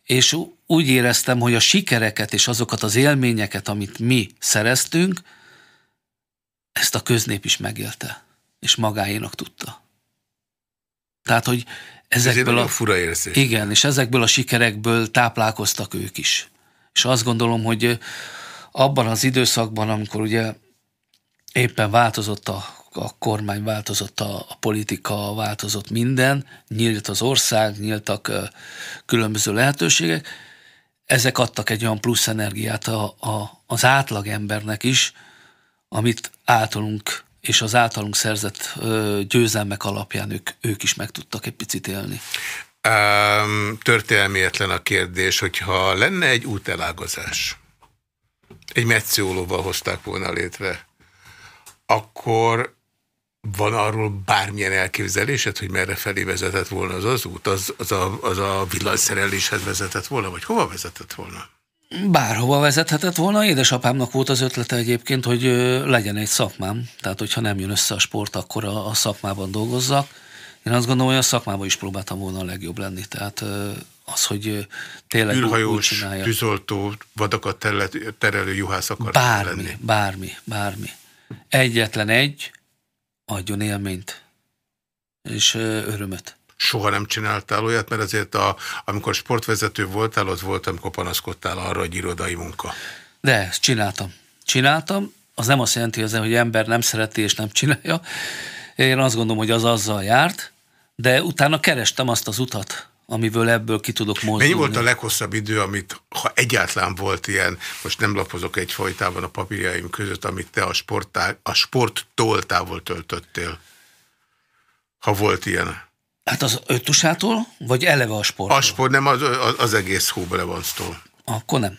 és úgy éreztem, hogy a sikereket és azokat az élményeket, amit mi szereztünk, ezt a köznép is megélte, és magáénak tudta. Tehát, hogy ezekből a, fura érzés. Igen, és ezekből a sikerekből táplálkoztak ők is. És azt gondolom, hogy abban az időszakban, amikor ugye éppen változott a, a kormány, változott a, a politika, változott minden, nyílt az ország, nyíltak különböző lehetőségek, ezek adtak egy olyan plusz energiát a, a, az átlag embernek is, amit általunk és az általunk szerzett győzelmek alapján ők, ők is meg tudtak egy picit élni. Um, történelmietlen a kérdés, hogyha lenne egy útelágazás, egy metszólóval hozták volna létre, akkor van arról bármilyen elképzelésed, hogy merre felé vezetett volna az az út? Az, az, a, az a villanyszereléshez vezetett volna, vagy hova vezetett volna? Bárhova vezethetett volna. Édesapámnak volt az ötlete egyébként, hogy legyen egy szakmám. Tehát, hogyha nem jön össze a sport, akkor a, a szakmában dolgozzak. Én azt gondolom, hogy a szakmában is próbáltam volna a legjobb lenni. Tehát az, hogy tényleg Űrhajós, csinálja. tűzoltó, vadakat terelő juhász akar Bármi, lenni. bármi, bármi. Egyetlen egy adjon élményt és örömöt. Soha nem csináltál olyat, mert azért a, amikor sportvezető voltál, az volt, amikor panaszkodtál arra, hogy irodai munka. De ezt csináltam. Csináltam, az nem azt jelenti, hogy ember nem szereti és nem csinálja. Én azt gondolom, hogy az azzal járt, de utána kerestem azt az utat, amiből ebből ki tudok mozdulni. Mennyi volt a leghosszabb idő, amit, ha egyáltalán volt ilyen, most nem lapozok egy folytában a papírjaim között, amit te a, sportá, a sporttól távol töltöttél? Ha volt ilyen. Hát az öttusától, vagy eleve a sport? A sport, nem az, az, az egész Hóbelevanctól. Akkor nem.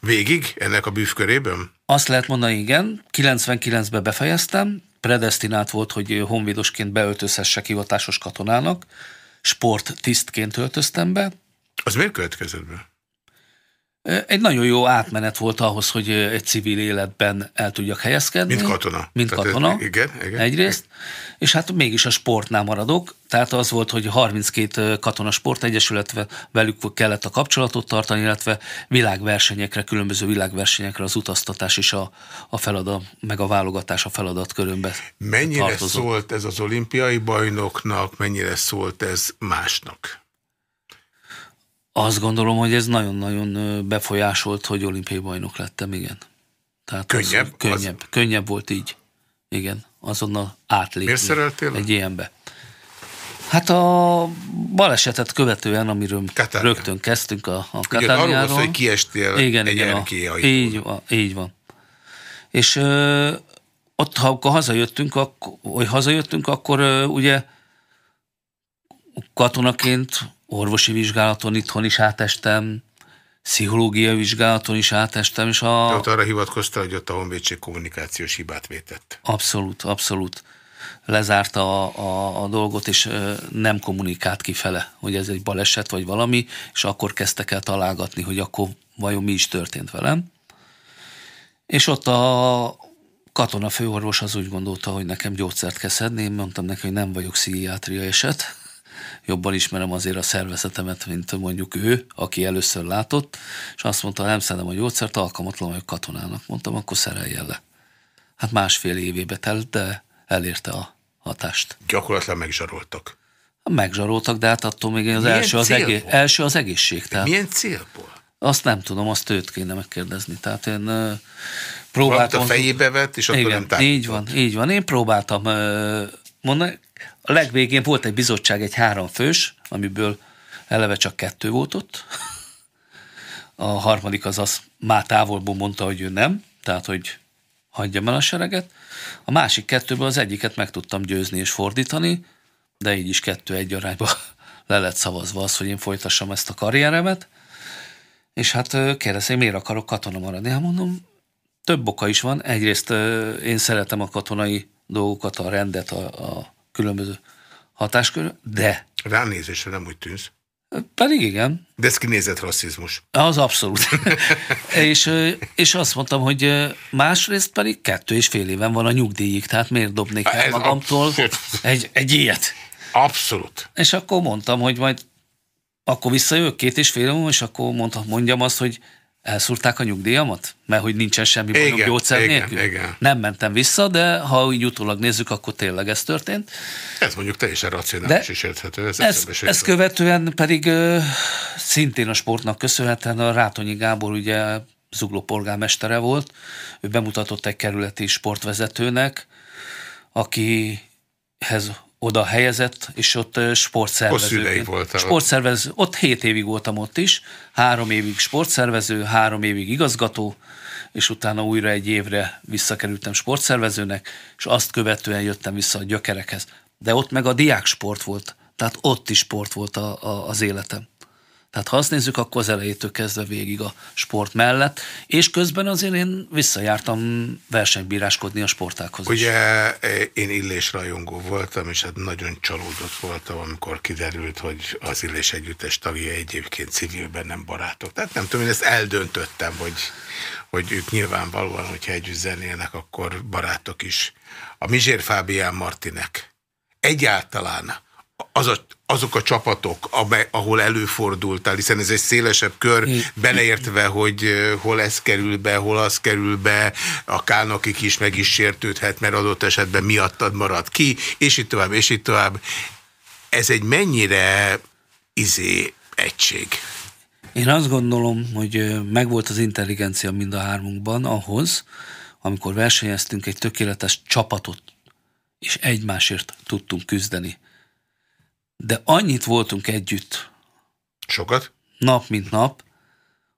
Végig ennek a bűvkörében? Azt lehet mondani, igen. 99-ben befejeztem, predestinált volt, hogy honvédosként beöltözhessek hivatásos katonának, sport tisztként öltöztem be. Az miért következett be? Egy nagyon jó átmenet volt ahhoz, hogy egy civil életben el tudjak helyezkedni. Mint katona. Mint katona. Ez, igen, igen. Egyrészt. És hát mégis a sportnál maradok. Tehát az volt, hogy 32 katona sportegyesületve velük kellett a kapcsolatot tartani, illetve világversenyekre, különböző világversenyekre az utaztatás és a, a feladat, meg a válogatás a feladat körönbe Mennyire tartozott. szólt ez az olimpiai bajnoknak, mennyire szólt ez másnak? Azt gondolom, hogy ez nagyon-nagyon befolyásolt, hogy olimpiai bajnok lettem, igen. Tehát könnyebb? Az, könnyebb, az... könnyebb volt így. Igen, azonnal átlépni. Miért szereltél? Egy ilyenbe. Hát a balesetet követően, amiről Katánia. rögtön kezdtünk a, a Katániáról. Arról hogy kiestél igen, egy igen, a, így van, így van. És ö, ott, ha hazajöttünk, akkor, hogy hazajöttünk, akkor ö, ugye katonaként orvosi vizsgálaton itthon is átestem, pszichológiai vizsgálaton is átestem, és a... De ott arra hivatkozta, hogy ott a honvédség kommunikációs hibát vétett. Abszolút, abszolút. Lezárta a, a, a dolgot, és nem kommunikált kifele, hogy ez egy baleset vagy valami, és akkor kezdtek el találgatni, hogy akkor vajon mi is történt velem. És ott a katona főorvos az úgy gondolta, hogy nekem gyógyszert kell szedni, én mondtam neki, hogy nem vagyok pszichiátria eset, jobban ismerem azért a szervezetemet, mint mondjuk ő, aki először látott, és azt mondta, nem szedem a gyógyszert, alkalmatlan vagyok katonának. Mondtam, akkor szereljen le. Hát másfél évébe telt, de elérte a hatást. Gyakorlatilag megzsaroltak. Megzsaroltak, de hát attól még az első az, egész, első az egészség. Tehát milyen célból? Azt nem tudom, azt őt kéne megkérdezni. Tehát én uh, próbáltam... Valamit a fejébe vett, és akkor igen, nem így van, így van. Én próbáltam uh, mondani, a legvégén volt egy bizottság, egy háromfős, amiből eleve csak kettő volt ott. A harmadik az az már távolból mondta, hogy ő nem, tehát hogy hagyjam el a sereget. A másik kettőből az egyiket meg tudtam győzni és fordítani, de így is kettő egy arányba le lett szavazva az, hogy én folytassam ezt a karrieremet. És hát kérdezték, miért akarok katona maradni? Hát mondom, több oka is van. Egyrészt én szeretem a katonai dolgokat, a rendet, a, a különböző hatáskör, de... Ránézésre nem úgy tűnsz. Pedig igen. De ez kinézett rasszizmus. Az abszolút. és, és azt mondtam, hogy másrészt pedig kettő és fél éven van a nyugdíjig, tehát miért dobnék el ez magamtól egy, egy ilyet? Abszolút. És akkor mondtam, hogy majd akkor visszajövök két és fél év, és akkor mondtam, mondjam azt, hogy elszúrták a nyugdíjamat? Mert hogy nincsen semmi bajom gyógyszer igen, nélkül? Igen. Nem mentem vissza, de ha úgy utólag nézzük, akkor tényleg ez történt. Ez mondjuk teljesen racionális de és érthető. Ez ezt, ezt követően pedig uh, szintén a sportnak köszönhetően a Rátonyi Gábor ugye Zugló polgármestere volt, ő bemutatott egy kerületi sportvezetőnek, akihez oda helyezett, és ott sportszervező. Sportszervező, ott hét évig voltam ott is, három évig sportszervező, három évig igazgató, és utána újra egy évre visszakerültem sportszervezőnek, és azt követően jöttem vissza a gyökerekhez. De ott meg a diáksport volt, tehát ott is sport volt a, a, az életem. Tehát ha azt nézzük, akkor az elejétől kezdve végig a sport mellett, és közben azért én visszajártam versenybíráskodni a sportákhoz Ugye én Illés rajongó voltam, és hát nagyon csalódott voltam, amikor kiderült, hogy az Illés együttes tagja egyébként civilben nem barátok. Tehát nem tudom, én ezt eldöntöttem, hogy, hogy ők nyilvánvalóan, hogyha együtt zenélnek, akkor barátok is. A Mizsér Fábián Martinek egyáltalán az a, azok a csapatok, ahol előfordultál, hiszen ez egy szélesebb kör, beleértve, hogy hol ez kerül be, hol az kerül be, a kálnokik is meg is sértődhet, mert adott esetben miattad marad ki, és itt tovább, és itt tovább. Ez egy mennyire izé egység? Én azt gondolom, hogy megvolt az intelligencia mind a hármunkban ahhoz, amikor versenyeztünk egy tökéletes csapatot, és egymásért tudtunk küzdeni de annyit voltunk együtt. Sokat? Nap, mint nap,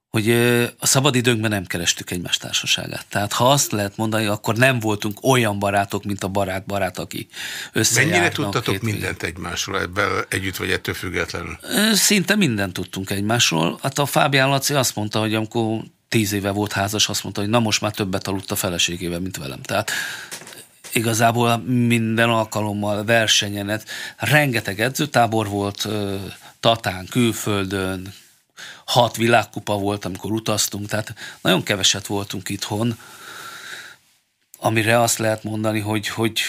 hogy a szabadidőnkben nem kerestük egymás társaságát. Tehát ha azt lehet mondani, akkor nem voltunk olyan barátok, mint a barát-barát, aki összejárnak. Mennyire tudtatok mindent egymásról ebben együtt, vagy ettől függetlenül? Szinte mindent tudtunk egymásról. Hát a Fábián Laci azt mondta, hogy amikor tíz éve volt házas, azt mondta, hogy na most már többet aludt a feleségével, mint velem. Tehát igazából minden alkalommal versenyen, rengeteg edzőtábor volt Tatán, külföldön, hat világkupa volt, amikor utaztunk, tehát nagyon keveset voltunk itthon, amire azt lehet mondani, hogy, hogy,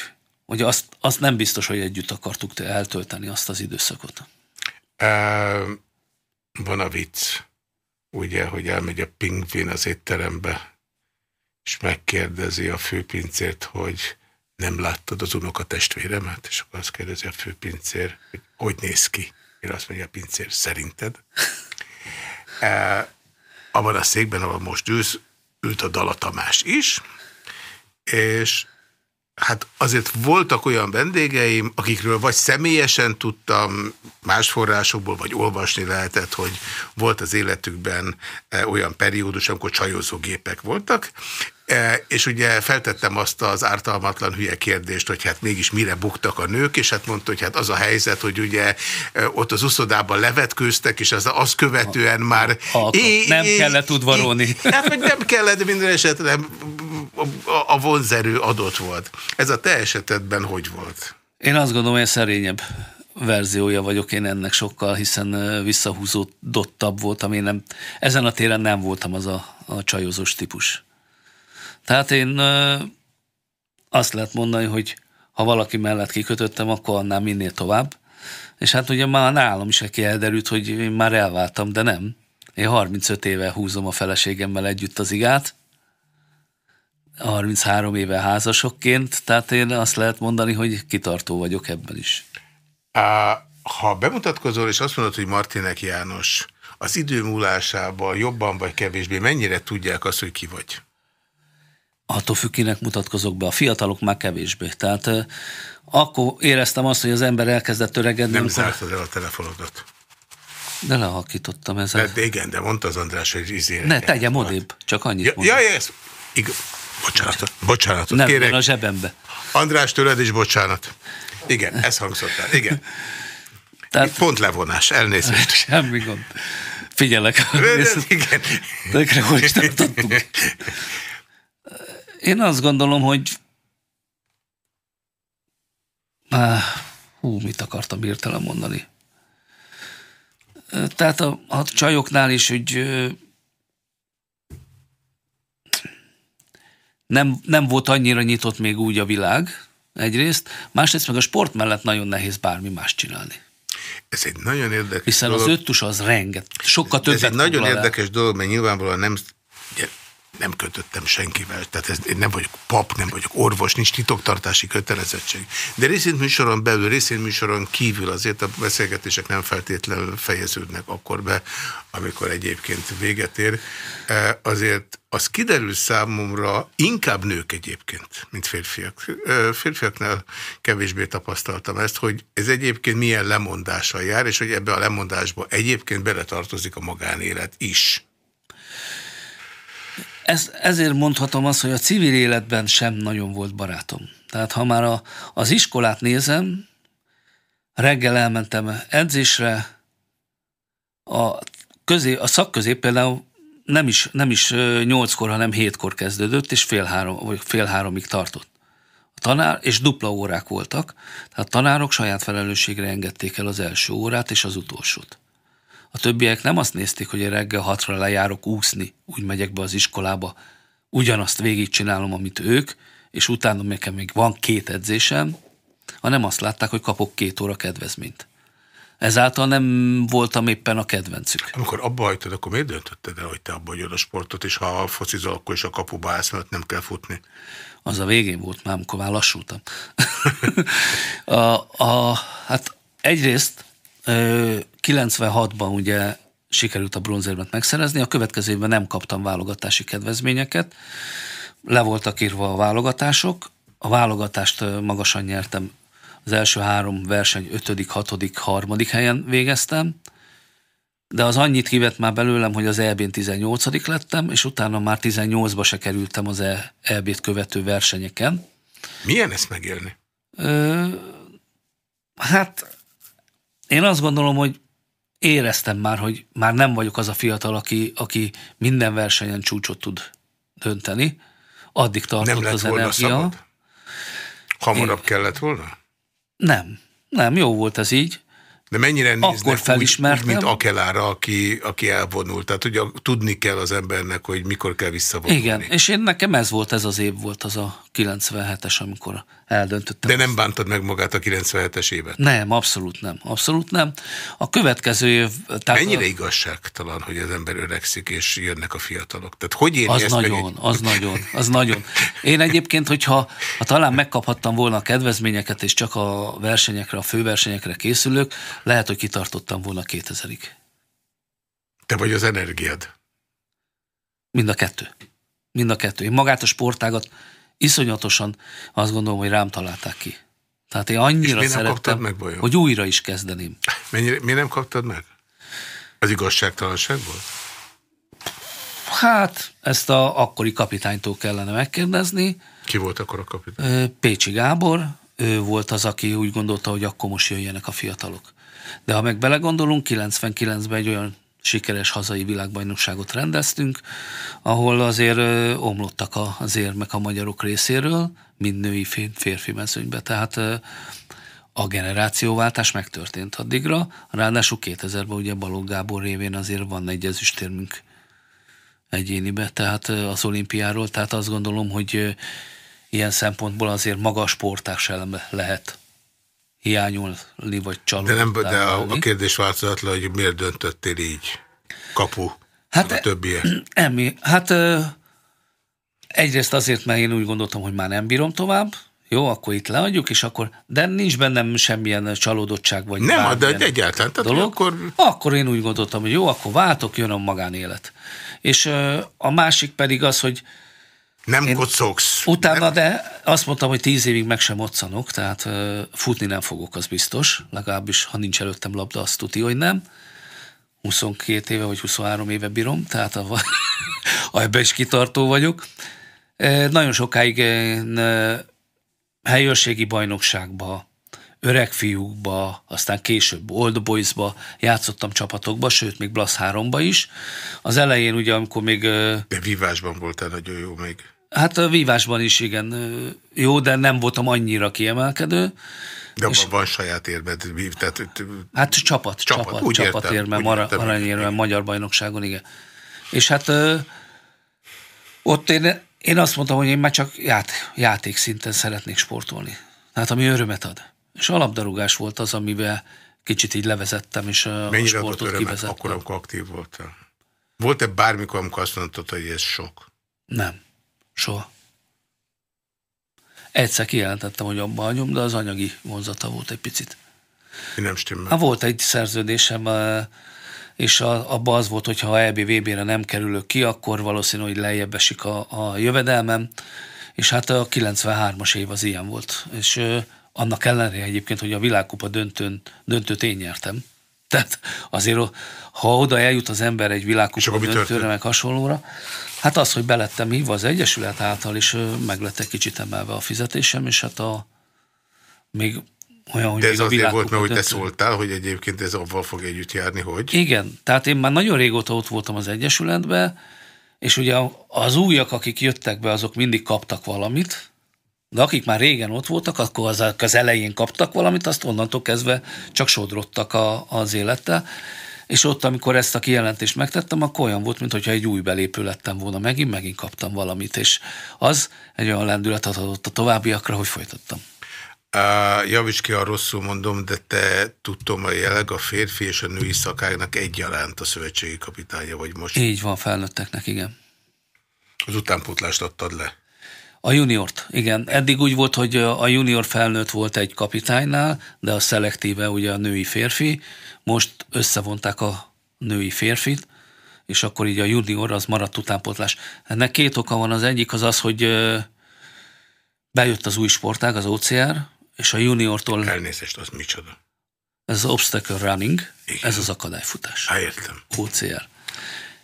hogy azt, azt nem biztos, hogy együtt akartuk eltölteni azt az időszakot. Uh, van a vicc, ugye, hogy elmegy a pingvin az étterembe, és megkérdezi a főpincért, hogy nem láttad az unoka testvéremet? És akkor azt kérdezi a főpincér, hogy hogy néz ki? Én azt mondja a pincér, szerinted? E, abban a székben, ahol most ülsz, ült a Dala Tamás is, és hát azért voltak olyan vendégeim, akikről vagy személyesen tudtam, más forrásokból, vagy olvasni lehetett, hogy volt az életükben e, olyan periódus, amikor csajozógépek voltak, és ugye feltettem azt az ártalmatlan hülye kérdést, hogy hát mégis mire buktak a nők, és hát mondta, hogy hát az a helyzet, hogy ugye e, ott az uszodában levetkőztek, és az, azt követően már... É, nem é, kellett udvarolni. Hát, hogy nem kellett, de minden esetre a, a vonzerő adott volt. Ez a te esetedben hogy volt? Én azt gondolom, hogy szerényebb verziója vagyok én ennek sokkal, hiszen visszahúzódottabb voltam. Én nem, ezen a téren nem voltam az a, a csajozós típus. Tehát én azt lehet mondani, hogy ha valaki mellett kikötöttem, akkor annál minél tovább. És hát ugye már nálam is aki elderült, hogy én már elváltam, de nem. Én 35 éve húzom a feleségemmel együtt az igát, 33 éve házasokként, tehát én azt lehet mondani, hogy kitartó vagyok ebben is. Ha bemutatkozol, és azt mondod, hogy Martinek János, az idő múlásában jobban vagy kevésbé, mennyire tudják azt, hogy ki vagy? Attól függ, kinek mutatkozok be. A fiatalok már kevésbé. Tehát uh, akkor éreztem azt, hogy az ember elkezdett öregedni. Nem zártad el a telefonodat. De lehakítottam ezzel. De, de igen, de mondta az András, hogy izére. Ne, tegyem odébb, csak annyit ja, mondom. Ja, ez, igaz. Bocsánatot, bocsánatot Nem, kérek. a zsebembe. András, tőled is bocsánat. Igen, ez hangzott el. Igen. Tehát, Itt pont levonás, elnézést. Semmi gond. Figyelek. Igen. De hogy is tartottunk. Én azt gondolom, hogy hú, mit akartam hirtelen mondani. Tehát a, a csajoknál is, hogy nem, nem volt annyira nyitott még úgy a világ, egyrészt, másrészt meg a sport mellett nagyon nehéz bármi más csinálni. Ez egy nagyon érdekes Hiszen dolog. az öttus az renget, sokkal többet Ez egy nagyon érdekes el. dolog, mert nyilvánvalóan nem, nem kötöttem senkivel, tehát ez, én nem vagyok pap, nem vagyok orvos, nincs titoktartási kötelezettség. De részint műsoron belül, részint műsoron kívül azért a beszélgetések nem feltétlenül fejeződnek akkor be, amikor egyébként véget ér. E, azért az kiderül számomra inkább nők egyébként, mint férfiak. E, férfiaknál kevésbé tapasztaltam ezt, hogy ez egyébként milyen lemondással jár, és hogy ebbe a lemondásba egyébként beletartozik a magánélet is. Ez, ezért mondhatom azt, hogy a civil életben sem nagyon volt barátom. Tehát ha már a, az iskolát nézem, reggel elmentem edzésre, a, közé, a szakközép például nem is, nem is nyolckor, hanem hétkor kezdődött, és fél, három, vagy fél háromig tartott. A tanár, és dupla órák voltak, tehát tanárok saját felelősségre engedték el az első órát és az utolsót. A többiek nem azt nézték, hogy reggel hatra lejárok úszni, úgy megyek be az iskolába, ugyanazt végigcsinálom, amit ők, és utána nekem még van két edzésem, hanem azt látták, hogy kapok két óra kedvezményt. Ezáltal nem voltam éppen a kedvencük. Amikor abba hagytad, akkor miért döntötted el, hogy te abba hagyod a sportot, és ha focizol, akkor is a kapuba állsz, mert nem kell futni? Az a végén volt már, amikor már lassultam. a, a, hát egyrészt 96-ban ugye sikerült a bronzérmet megszerezni, a következő évben nem kaptam válogatási kedvezményeket, le voltak írva a válogatások, a válogatást magasan nyertem, az első három verseny 5., 6., 3. helyen végeztem, de az annyit kivett már belőlem, hogy az EB-n 18 lettem, és utána már 18-ba se kerültem az EB-t követő versenyeken. Milyen ezt megélni? Ö, hát én azt gondolom, hogy éreztem már, hogy már nem vagyok az a fiatal, aki, aki minden versenyen csúcsot tud dönteni. Addig tartott nem lett az volna energia. Szabad? Hamarabb Én... kellett volna? Nem. Nem, jó volt ez így. De mennyire néznek Akkor felismertem. Úgy, mint Akelára, aki, aki elvonult. Tehát ugye tudni kell az embernek, hogy mikor kell visszavonulni. Igen, és én nekem ez volt, ez az év volt az a 97-es, amikor eldöntöttem. De nem bántad meg magát a 97-es évet? Nem, abszolút nem. Abszolút nem. A következő év... Tehát Mennyire a... igazságtalan, hogy az ember öregszik, és jönnek a fiatalok? Tehát hogy éri az ezt nagyon, meg? Az nagyon, az nagyon. Én egyébként, hogyha ha talán megkaphattam volna a kedvezményeket, és csak a versenyekre, a főversenyekre készülök, lehet, hogy kitartottam volna 2000-ig. Te vagy az energiád? Mind a kettő. Mind a kettő. Én magát a sportágat iszonyatosan azt gondolom, hogy rám találták ki. Tehát én annyira szerettem, meg, hogy újra is kezdeném. Mennyire, miért nem kaptad meg? Az igazságtalanságból? Hát, ezt a akkori kapitánytól kellene megkérdezni. Ki volt akkor a kapitány? Pécsi Gábor, ő volt az, aki úgy gondolta, hogy akkor most jöjjenek a fiatalok. De ha meg belegondolunk, 99-ben egy olyan sikeres hazai világbajnokságot rendeztünk, ahol azért omlottak az érmek a magyarok részéről, mind női férfi mezőnybe. Tehát a generációváltás megtörtént addigra, ráadásul 2000-ben ugye Balogh Gábor révén azért van egy ezüstérmünk egyénibe, tehát az olimpiáról, tehát azt gondolom, hogy ilyen szempontból azért magas sportás lehet hiányolni, vagy csalódni. De, nem, de a, a kérdés változatlan, hogy miért döntöttél így? Kapu, hát, a többiek. Emi, hát egyrészt azért, mert én úgy gondoltam, hogy már nem bírom tovább, jó, akkor itt leadjuk, és akkor, de nincs bennem semmilyen csalódottság, vagy Nem, de egyáltalán. Tehát dolog. Akkor... akkor én úgy gondoltam, hogy jó, akkor váltok, jön a magánélet. És a másik pedig az, hogy nem Én kocogsz. Utána, nem? de azt mondtam, hogy tíz évig meg sem moccanok, tehát uh, futni nem fogok, az biztos. Legalábbis, ha nincs előttem labda, azt tuti, hogy nem. 22 éve vagy 23 éve bírom, tehát a, a ebben is kitartó vagyok. E, nagyon sokáig én e, helyőrségi bajnokságba, öreg fiúkba, aztán később Old Boysba játszottam csapatokba, sőt, még Blasz 3-ba is. Az elején ugye, amikor még... De vívásban voltál nagyon jó még. Hát a vívásban is igen jó, de nem voltam annyira kiemelkedő. De és, van saját érmed, tehát... Hát csapat, csapat, csapat, úgy csapat értem, érme, mar, aranyérme, magyar bajnokságon, igen. És hát ö, ott én, én azt mondtam, hogy én már csak ját, játék szinten szeretnék sportolni. Tehát ami örömet ad. És a labdarúgás volt az, amivel kicsit így levezettem, és Mennyire a sportot kivezettem. akkor, amikor aktív voltál? Volt-e bármikor, amikor azt mondtad, hogy ez sok? Nem. Soha. Egyszer kijelentettem, hogy abba hagyom, de az anyagi vonzata volt egy picit. Mi nem stimmel? Ha volt egy szerződésem, és abban az volt, hogy ha EBVB-re nem kerülök ki, akkor valószínű, hogy lejjebb esik a, a jövedelmem, és hát a 93-as év az ilyen volt. És annak ellenére egyébként, hogy a világkupa döntőn, döntőt én nyertem. Tehát azért, ha oda eljut az ember egy világkupa döntőre, meg hasonlóra, Hát az, hogy belettem hívva az Egyesület által, és meg lett egy kicsit emelve a fizetésem, és hát a még olyan, hogy De ez azért volt, mert hogy te szóltál, hogy egyébként ez avval fog együtt járni, hogy? Igen, tehát én már nagyon régóta ott voltam az Egyesületben, és ugye az újak, akik jöttek be, azok mindig kaptak valamit, de akik már régen ott voltak, akkor az, az elején kaptak valamit, azt onnantól kezdve csak sodrottak a, az élettel. És ott, amikor ezt a kijelentést megtettem, akkor olyan volt, mintha egy új belépő lettem volna megint, megint kaptam valamit, és az egy olyan lendületet adott a továbbiakra, hogy folytattam. Uh, javíts ki, ha rosszul mondom, de te tudtom, a jelenleg a férfi és a női szakágnak egyaránt a szövetségi kapitánya vagy most. Így van, felnőtteknek, igen. Az utánpótlást adtad le? A juniort, igen. Eddig úgy volt, hogy a junior felnőtt volt egy kapitánynál, de a szelektíve ugye a női férfi, most összevonták a női férfit, és akkor így a junior az maradt utánpótlás. Ennek két oka van. Az egyik az az, hogy bejött az új sportág, az OCR, és a juniortól... Elnézést, az micsoda? Ez az obstacle running, Igen. ez az akadályfutás. Há, értem. OCR.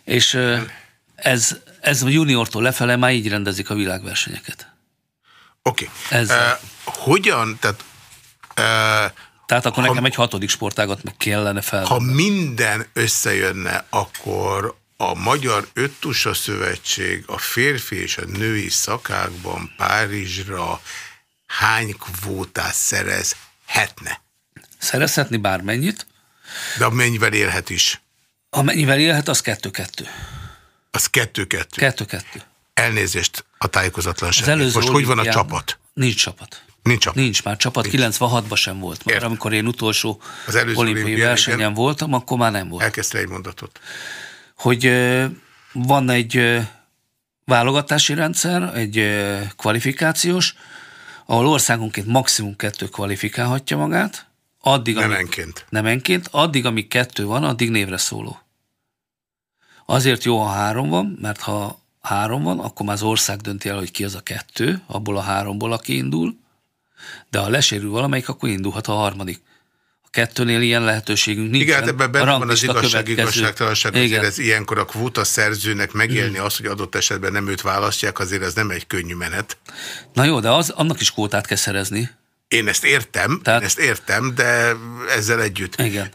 És ez, ez a juniortól lefele már így rendezik a világversenyeket. Oké. Okay. Uh, hogyan, tehát uh, tehát akkor ha, nekem egy hatodik sportágat meg kellene fel. Ha minden összejönne, akkor a Magyar Öttusa Szövetség a férfi és a női szakákban Párizsra hány kvótát szerezhetne? Szerezhetni bármennyit, De amennyivel élhet is? Amennyivel élhet, az kettő-kettő. Az kettő-kettő? Kettő-kettő. Elnézést a tájékozatlanság. Most hogy van a csapat? Nincs csapat. Nincs csapat. Nincs már csapat, 96-ban sem volt. Már amikor én utolsó az olimpiai versenyen igen. voltam, akkor már nem volt. Elkezdte egy mondatot. Hogy van egy válogatási rendszer, egy kvalifikációs, ahol országonként maximum kettő kvalifikálhatja magát, addig, nem amíg, enként. Nem enként, addig, amíg kettő van, addig névre szóló. Azért jó, ha három van, mert ha három van, akkor már az ország dönti el, hogy ki az a kettő, abból a háromból, aki indul, de ha lesérül valamelyik, akkor indulhat a harmadik. A kettőnél ilyen lehetőségünk nincs. Igen, hát ebben benne van az igazság, igazságtalanság, azért ez ilyenkor a kvóta szerzőnek megélni mm. azt, hogy adott esetben nem őt választják, azért ez nem egy könnyű menet. Na jó, de az, annak is kvótát kell szerezni. Én ezt értem, Tehát, én ezt értem, de ezzel együtt. Igen.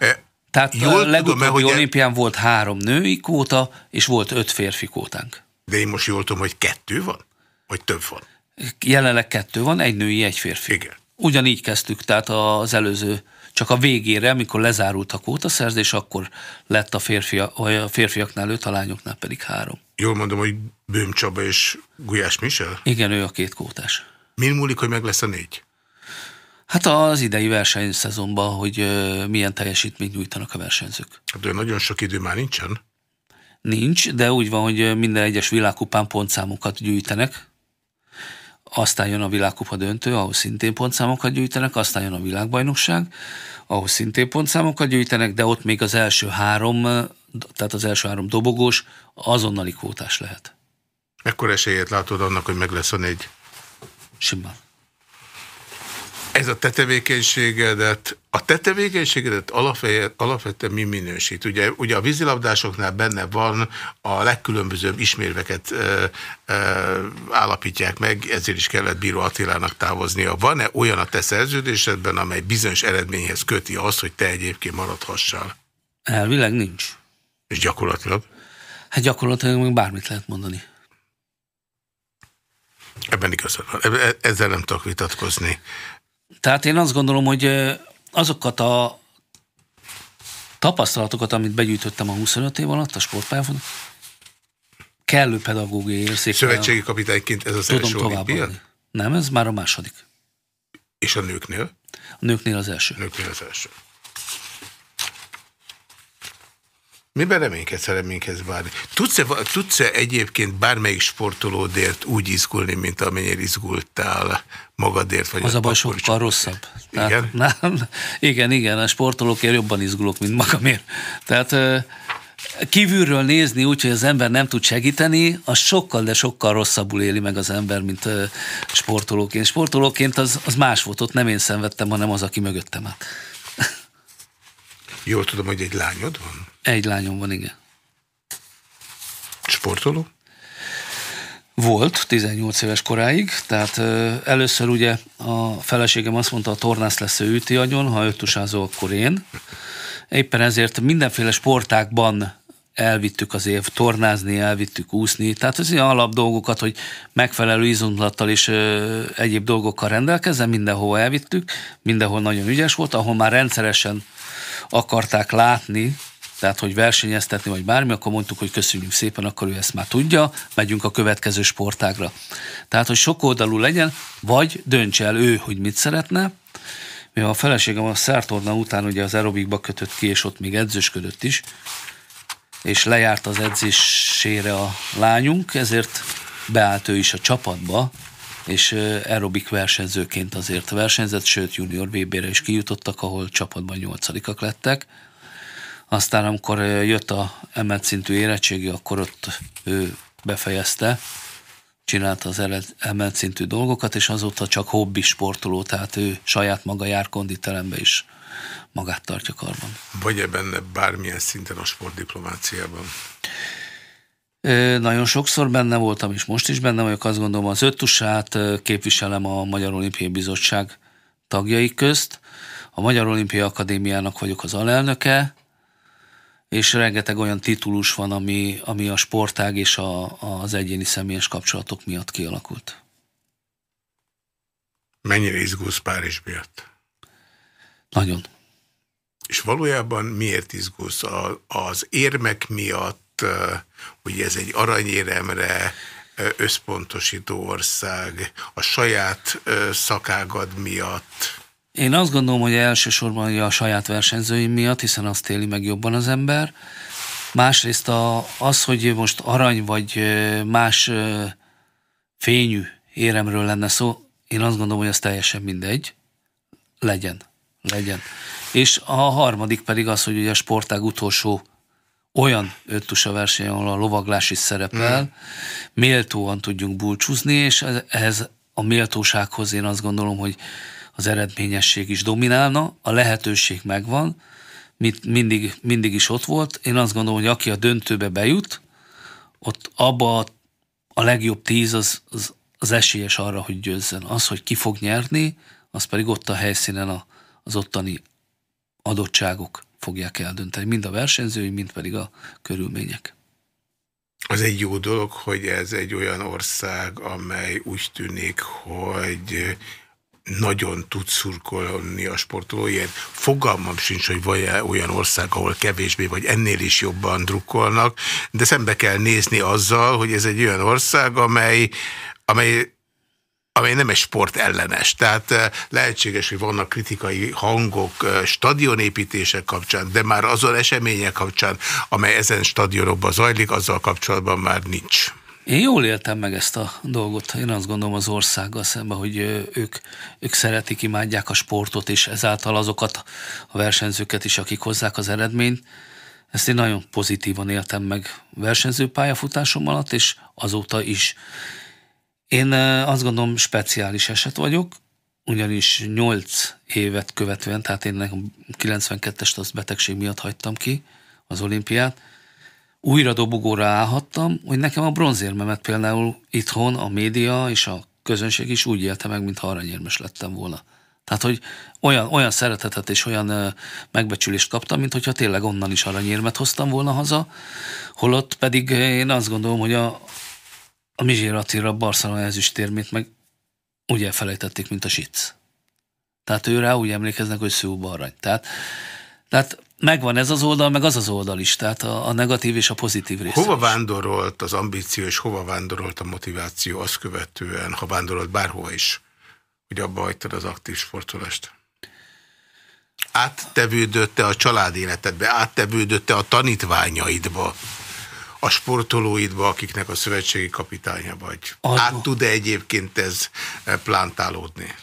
Tehát Jól a legutóbbi tudom, hogy olimpián volt három női kóta, és volt öt férfi kótánk. De én most jól tudom, hogy kettő van? Vagy több van? Jelenleg kettő van, egy női, egy férfi. Igen. Ugyanígy kezdtük, tehát az előző, csak a végére, amikor lezárult a kótaszerzés, akkor lett a, férfia, a férfiaknál öt, a lányoknál pedig három. Jól mondom, hogy Bőm Csaba és Gulyás Michel? Igen, ő a két kótás. Mi múlik, hogy meg lesz a négy? Hát az idei versenyszezonban, hogy milyen teljesítményt nyújtanak a versenyzők. Hát de nagyon sok idő már nincsen. Nincs, de úgy van, hogy minden egyes világkupán pontszámokat gyűjtenek, aztán jön a világkupa döntő, ahol szintén pontszámokat gyűjtenek, aztán jön a világbajnokság, ahol szintén pontszámokat gyűjtenek, de ott még az első három, tehát az első három dobogós azonnali kvótás lehet. Ekkor esélyét látod annak, hogy meg lesz a négy? Simán. Ez a te tevékenységedet, a te tevékenységedet alapvetően mi minősít? Ugye, ugye a vízilabdásoknál benne van a legkülönbözőbb ismérveket ö, ö, állapítják meg, ezért is kellett Bíró Attilának távoznia. Van-e olyan a te szerződésedben, amely bizonyos eredményhez köti azt, hogy te egyébként maradhassál? Elvileg nincs. És gyakorlatilag? Hát gyakorlatilag még bármit lehet mondani. Ebben igazad van. E-, ezzel nem tudok vitatkozni. Tehát én azt gondolom, hogy azokat a tapasztalatokat, amit begyűjtöttem a 25 év alatt a sportpályafon, kellő pedagógiai érzékel. Szövetségi kapitányként ez az tudom első olimpia? Nem, ez már a második. És a nőknél? A nőknél az első. Nőknél az első. Miben reménykedsz, reménykedsz bármi? Tudsz-e, tudsz -e egyébként bármelyik sportolódért úgy izgulni, mint amennyire izgultál magadért? Vagy az a baj sokkal rosszabb. Tehát, igen? Nem, igen, igen, a sportolókért jobban izgulok, mint magamért. Tehát kívülről nézni úgy, hogy az ember nem tud segíteni, az sokkal, de sokkal rosszabbul éli meg az ember, mint sportolóként. Sportolóként az, az más volt, ott nem én szenvedtem, hanem az, aki mögöttem állt. Jól tudom, hogy egy lányod van? Egy lányom van, igen. Sportoló? Volt, 18 éves koráig, tehát ö, először ugye a feleségem azt mondta, a tornász lesz ő üti agyon, ha öttusázó, akkor én. Éppen ezért mindenféle sportákban elvittük az év tornázni, elvittük úszni, tehát az ilyen alap dolgokat, hogy megfelelő izomlattal és ö, egyéb dolgokkal rendelkezzen, mindenhol elvittük, mindenhol nagyon ügyes volt, ahol már rendszeresen akarták látni, tehát hogy versenyeztetni, vagy bármi, akkor mondtuk, hogy köszönjük szépen, akkor ő ezt már tudja, megyünk a következő sportágra. Tehát, hogy sok oldalú legyen, vagy döntse el ő, hogy mit szeretne, mivel a feleségem a szertorna után ugye az aerobikba kötött ki, és ott még edzősködött is, és lejárt az edzésére a lányunk, ezért beállt ő is a csapatba, és aerobik versenyzőként azért versenyzett, sőt junior VB-re is kijutottak, ahol csapatban nyolcadikak lettek. Aztán amikor jött a emelt szintű érettségi, akkor ott ő befejezte, csinálta az emelt szintű dolgokat, és azóta csak hobbi sportoló, tehát ő saját maga jár konditerembe is magát tartja karban. Vagy-e benne bármilyen szinten a sportdiplomáciában? Nagyon sokszor benne voltam, és most is benne vagyok, azt gondolom az öttusát képviselem a Magyar Olimpiai Bizottság tagjai közt. A Magyar Olimpiai Akadémiának vagyok az alelnöke, és rengeteg olyan titulus van, ami, ami a sportág és a, az egyéni személyes kapcsolatok miatt kialakult. Mennyire izgulsz Párizs miatt? Nagyon. És valójában miért izgulsz? Az érmek miatt, hogy ez egy aranyéremre összpontosító ország, a saját szakágad miatt? Én azt gondolom, hogy elsősorban a saját versenyzőim miatt, hiszen azt éli meg jobban az ember. Másrészt a, az, hogy most arany vagy más fényű éremről lenne szó, én azt gondolom, hogy ez teljesen mindegy. Legyen. Legyen. És a harmadik pedig az, hogy ugye a sportág utolsó olyan öttusa verseny, ahol a lovaglás is szerepel, mm. méltóan tudjunk búcsúzni, és ehhez a méltósághoz én azt gondolom, hogy az eredményesség is dominálna, a lehetőség megvan, mindig, mindig is ott volt. Én azt gondolom, hogy aki a döntőbe bejut, ott abba a, a legjobb tíz az, az, az esélyes arra, hogy győzzen. Az, hogy ki fog nyerni, az pedig ott a helyszínen a, az ottani adottságok fogják eldönteni, mind a versenyzői, mind pedig a körülmények. Az egy jó dolog, hogy ez egy olyan ország, amely úgy tűnik, hogy nagyon tud szurkolni a sportolóért. Fogalmam sincs, hogy van -e olyan ország, ahol kevésbé vagy ennél is jobban drukkolnak, de szembe kell nézni azzal, hogy ez egy olyan ország, amely, amely amely nem egy sport ellenes. Tehát eh, lehetséges, hogy vannak kritikai hangok eh, stadionépítések kapcsán, de már azon események kapcsán, amely ezen stadionokban zajlik, azzal kapcsolatban már nincs. Én jól éltem meg ezt a dolgot. Én azt gondolom az országgal szemben, hogy ők, ők szeretik, imádják a sportot, és ezáltal azokat a versenyzőket is, akik hozzák az eredményt. Ezt én nagyon pozitívan éltem meg versenyző pályafutásom alatt, és azóta is. Én azt gondolom speciális eset vagyok, ugyanis 8 évet követően, tehát én 92-est az betegség miatt hagytam ki az olimpiát, újra dobogóra állhattam, hogy nekem a bronzérmemet például itthon a média és a közönség is úgy élte meg, mintha aranyérmes lettem volna. Tehát, hogy olyan, olyan szeretetet és olyan megbecsülést kaptam, mint hogyha tényleg onnan is aranyérmet hoztam volna haza, holott pedig én azt gondolom, hogy a, a Mizsér Attila Barcelona ezüstérmét meg úgy elfelejtették, mint a Sic. Tehát ő rá úgy emlékeznek, hogy szóba arany. Tehát, tehát megvan ez az oldal, meg az az oldal is, tehát a, a negatív és a pozitív rész. Hova vándorolt az ambíció, és hova vándorolt a motiváció azt követően, ha vándorolt bárhova is, hogy abba hagytad az aktív sportolást? Áttevődötte a család életedbe, áttevődötte a tanítványaidba, a sportolóidba, akiknek a szövetségi kapitánya vagy. Ad... Át tud-e egyébként ez eh, plántálódni?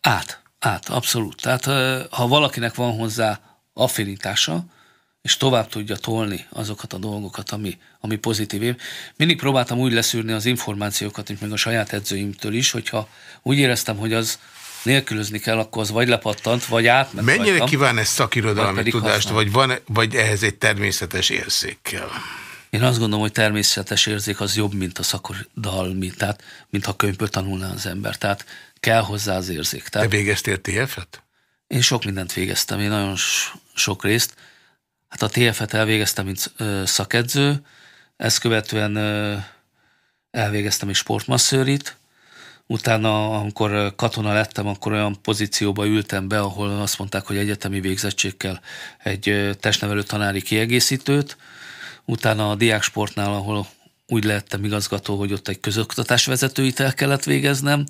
Át, át, abszolút. Tehát eh, ha valakinek van hozzá affinitása, és tovább tudja tolni azokat a dolgokat, ami, ami pozitív. mindig próbáltam úgy leszűrni az információkat, mint meg a saját edzőimtől is, hogyha úgy éreztem, hogy az nélkülözni kell, akkor az vagy lepattant, vagy átment Mennyire kíván ez szakirodalmi vagy tudást, vagy, van, vagy ehhez egy természetes érzék kell? Én azt gondolom, hogy természetes érzék az jobb, mint a szakirodalmi, tehát mintha könyvből tanulná az ember. Tehát kell hozzá az érzék. Tehát, Te végeztél TF-et? Én sok mindent végeztem, én nagyon sok részt. Hát a TF-et elvégeztem, mint szakedző, ezt követően elvégeztem egy sportmasszőrit, utána, amikor katona lettem, akkor olyan pozícióba ültem be, ahol azt mondták, hogy egyetemi végzettségkel egy testnevelő tanári kiegészítőt, utána a diáksportnál, ahol úgy lettem igazgató, hogy ott egy közoktatásvezetőit el kellett végeznem,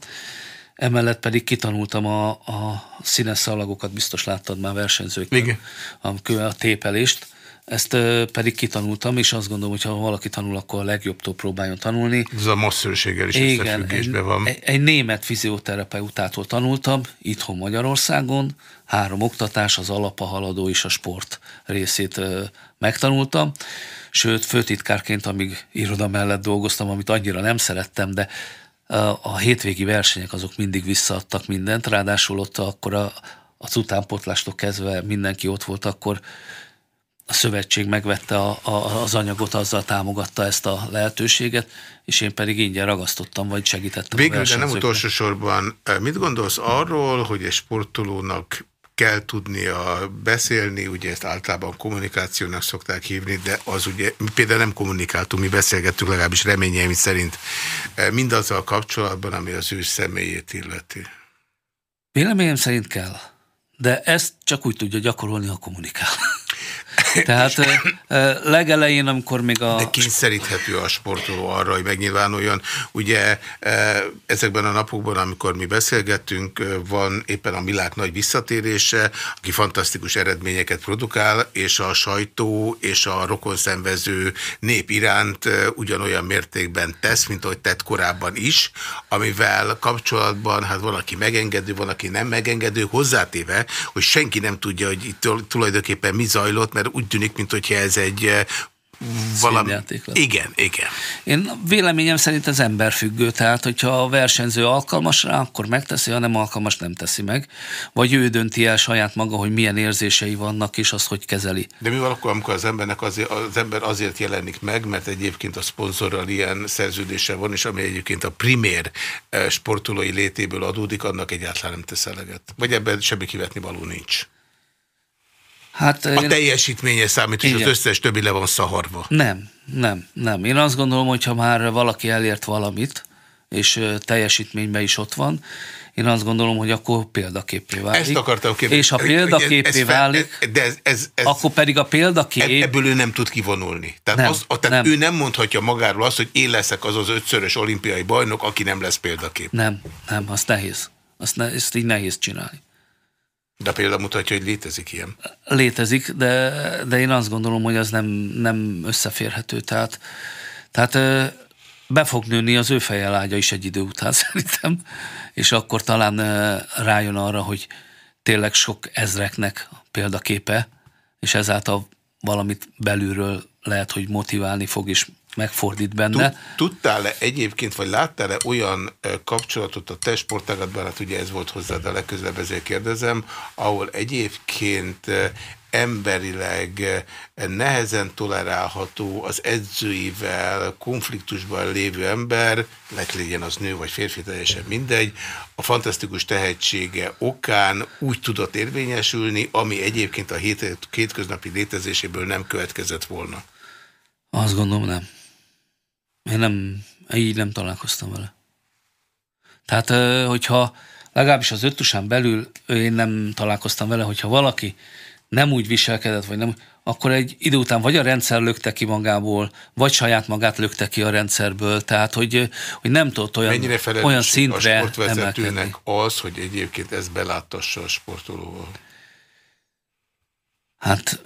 Emellett pedig kitanultam a, a színes szalagokat, biztos láttad már versenyzők, A, a tépelést, ezt pedig kitanultam, és azt gondolom, hogy ha valaki tanul, akkor a legjobbtól próbáljon tanulni. Ez a masszörséggel is Igen, összefüggésben egy, van. Egy, egy német fizioterapeutától tanultam, itthon Magyarországon, három oktatás, az alapa, haladó és a sport részét megtanultam. Sőt, főtitkárként, amíg iroda mellett dolgoztam, amit annyira nem szerettem, de a hétvégi versenyek azok mindig visszaadtak mindent, ráadásul ott akkor a, az utánpotlástól kezdve mindenki ott volt, akkor a szövetség megvette a, a, az anyagot, azzal támogatta ezt a lehetőséget, és én pedig ingyen ragasztottam, vagy segítettem Végül, de nem utolsó sorban, mit gondolsz arról, hogy egy sportolónak kell tudnia beszélni, ugye ezt általában kommunikációnak szokták hívni, de az ugye, mi például nem kommunikáltunk, mi beszélgettünk legalábbis reményeim szerint eh, mindazzal kapcsolatban, ami az ő személyét illeti. Véleményem szerint kell. De ezt csak úgy tudja gyakorolni, ha kommunikál. Tehát legelején, amikor még a... De kényszeríthető a sportoló arra, hogy megnyilvánuljon. Ugye ezekben a napokban, amikor mi beszélgettünk, van éppen a világ nagy visszatérése, aki fantasztikus eredményeket produkál, és a sajtó és a rokonszenvező nép iránt ugyanolyan mértékben tesz, mint ahogy tett korábban is, amivel kapcsolatban hát van, aki megengedő, van, aki nem megengedő, hozzátéve, hogy senki nem tudja, hogy itt tulajdonképpen mi zajlott, mert úgy tűnik, mint hogyha ez egy eh, valami... Igen, igen. Én véleményem szerint az ember függő, tehát hogyha a versenyző alkalmas rá, akkor megteszi, ha nem alkalmas, nem teszi meg. Vagy ő dönti el saját maga, hogy milyen érzései vannak, és azt hogy kezeli. De mi van akkor, amikor az, embernek azért, az ember azért jelenik meg, mert egyébként a szponzorral ilyen szerződése van, és ami egyébként a primér eh, sportolói létéből adódik, annak egyáltalán nem tesz eleget. Vagy ebben semmi kivetni való nincs. Hát, a én... teljesítménye számít, és Igen. az összes többi le van szaharva. Nem, nem, nem. Én azt gondolom, hogy ha már valaki elért valamit, és teljesítményben is ott van, én azt gondolom, hogy akkor példaképé válik. Ezt akartam kérdezni. És ha példaképé ez, válik, de ez, ez, ez, akkor pedig a példakép... Ebből ő nem tud kivonulni. Tehát, nem, az, tehát nem. ő nem mondhatja magáról azt, hogy én leszek az az ötszörös olimpiai bajnok, aki nem lesz példakép. Nem, nem, azt nehéz. Azt, ne, azt így nehéz csinálni. De például mutatja, hogy létezik ilyen. Létezik, de, de én azt gondolom, hogy az nem, nem összeférhető. Tehát, tehát be fog nőni az ő fejelágya is egy idő után szerintem, és akkor talán rájön arra, hogy tényleg sok ezreknek példaképe, és ezáltal valamit belülről lehet, hogy motiválni fog, és megfordít benne. Tudtál-e egyébként, vagy láttál-e olyan kapcsolatot a te sportágatban, hát ugye ez volt hozzád a legközelebb, ezért kérdezem, ahol egyébként emberileg nehezen tolerálható az edzőivel konfliktusban lévő ember, legyen az nő vagy férfi, teljesen mindegy, a fantasztikus tehetsége okán úgy tudott érvényesülni, ami egyébként a hét, kétköznapi létezéséből nem következett volna. Azt gondolom nem. Én nem, így nem találkoztam vele. Tehát, hogyha legalábbis az öttusán belül én nem találkoztam vele, hogyha valaki nem úgy viselkedett, vagy nem, akkor egy idő után vagy a rendszer lökte ki magából, vagy saját magát lökte ki a rendszerből, tehát hogy, hogy nem tudott olyan, Mennyire olyan szintre a sportvezetőnek az, hogy egyébként ezt beláttassa a sportolóval? Hát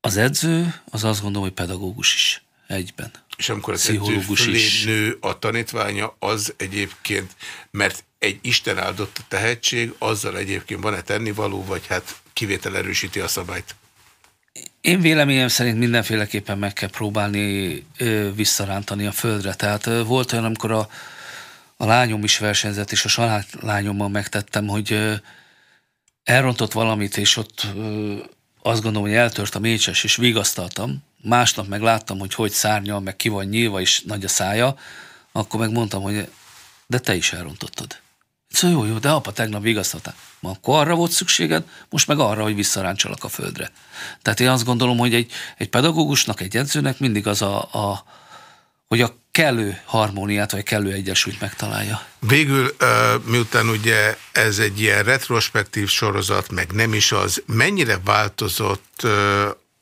az edző, az azt gondolom, hogy pedagógus is egyben. És amikor az edző is. nő a tanítványa, az egyébként, mert egy Isten áldott a tehetség, azzal egyébként van-e tennivaló, vagy hát kivétel erősíti a szabályt? Én véleményem szerint mindenféleképpen meg kell próbálni ö, visszarántani a földre. Tehát ö, volt olyan, amikor a, a lányom is versenyzett, és a saját lányommal megtettem, hogy ö, elrontott valamit, és ott ö, azt gondolom, hogy eltört a mécses, és vigasztaltam, másnap meg láttam, hogy hogy szárnyal, meg ki van nyílva, és nagy a szája, akkor meg mondtam, hogy de te is elrontottad. Szóval jó, jó, de apa tegnap vigasztaltál. Ma akkor arra volt szükséged, most meg arra, hogy visszaráncsalak a földre. Tehát én azt gondolom, hogy egy, egy pedagógusnak, egy edzőnek mindig az a, a hogy a kellő harmóniát, vagy kellő egyesült megtalálja. Végül, miután ugye ez egy ilyen retrospektív sorozat, meg nem is az, mennyire változott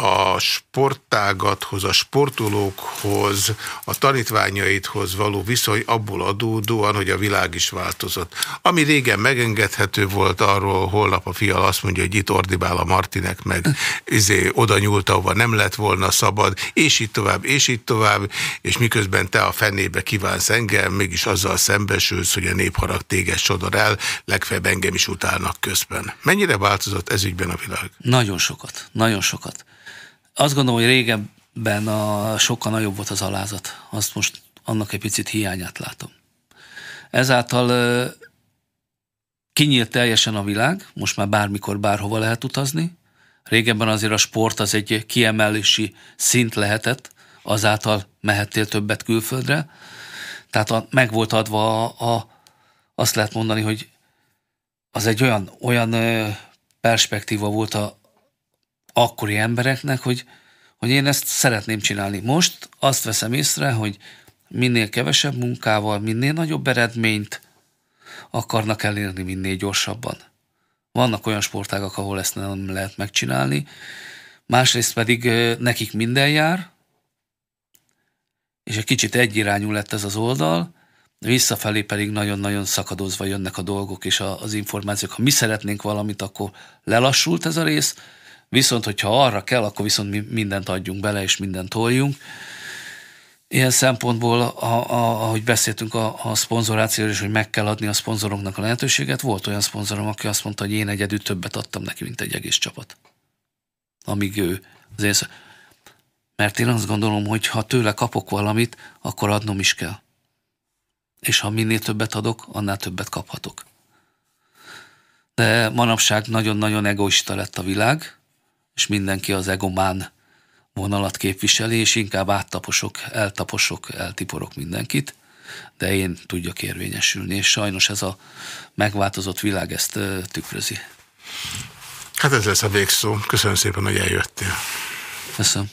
a sportágathoz, a sportolókhoz, a tanítványaidhoz való viszony abból adódóan, hogy a világ is változott. Ami régen megengedhető volt, arról holnap a fial azt mondja, hogy itt ordibál a Martinek, meg izé, oda nyúlt, ahova nem lett volna szabad, és így tovább, és így tovább, és miközben te a fenébe kívánsz engem, mégis azzal szembesülsz, hogy a népharag téged sodor el, legfeljebb engem is utálnak közben. Mennyire változott ez ügyben a világ? Nagyon sokat, nagyon sokat. Azt gondolom, hogy régebben a, sokkal nagyobb volt az alázat. Azt most annak egy picit hiányát látom. Ezáltal kinyílt teljesen a világ, most már bármikor, bárhova lehet utazni. Régebben azért a sport az egy kiemelési szint lehetett, azáltal mehettél többet külföldre. Tehát a, meg volt adva a, a, azt lehet mondani, hogy az egy olyan, olyan perspektíva volt a, akkori embereknek, hogy, hogy én ezt szeretném csinálni. Most azt veszem észre, hogy minél kevesebb munkával, minél nagyobb eredményt akarnak elérni minél gyorsabban. Vannak olyan sportágak, ahol ezt nem lehet megcsinálni, másrészt pedig nekik minden jár, és egy kicsit egyirányú lett ez az oldal, visszafelé pedig nagyon-nagyon szakadozva jönnek a dolgok és az információk. Ha mi szeretnénk valamit, akkor lelassult ez a rész, viszont hogyha arra kell, akkor viszont mi mindent adjunk bele, és mindent toljunk. Ilyen szempontból, a, ahogy beszéltünk a, a szponzorációról, és hogy meg kell adni a szponzoroknak a lehetőséget, volt olyan szponzorom, aki azt mondta, hogy én egyedül többet adtam neki, mint egy egész csapat. Amíg ő az én Mert én azt gondolom, hogy ha tőle kapok valamit, akkor adnom is kell. És ha minél többet adok, annál többet kaphatok. De manapság nagyon-nagyon egoista lett a világ, és mindenki az egomán vonalat képviseli, és inkább áttaposok, eltaposok, eltiporok mindenkit, de én tudjak érvényesülni, és sajnos ez a megváltozott világ ezt tükrözi. Hát ez lesz a végszó. Köszönöm szépen, hogy eljöttél. Köszönöm.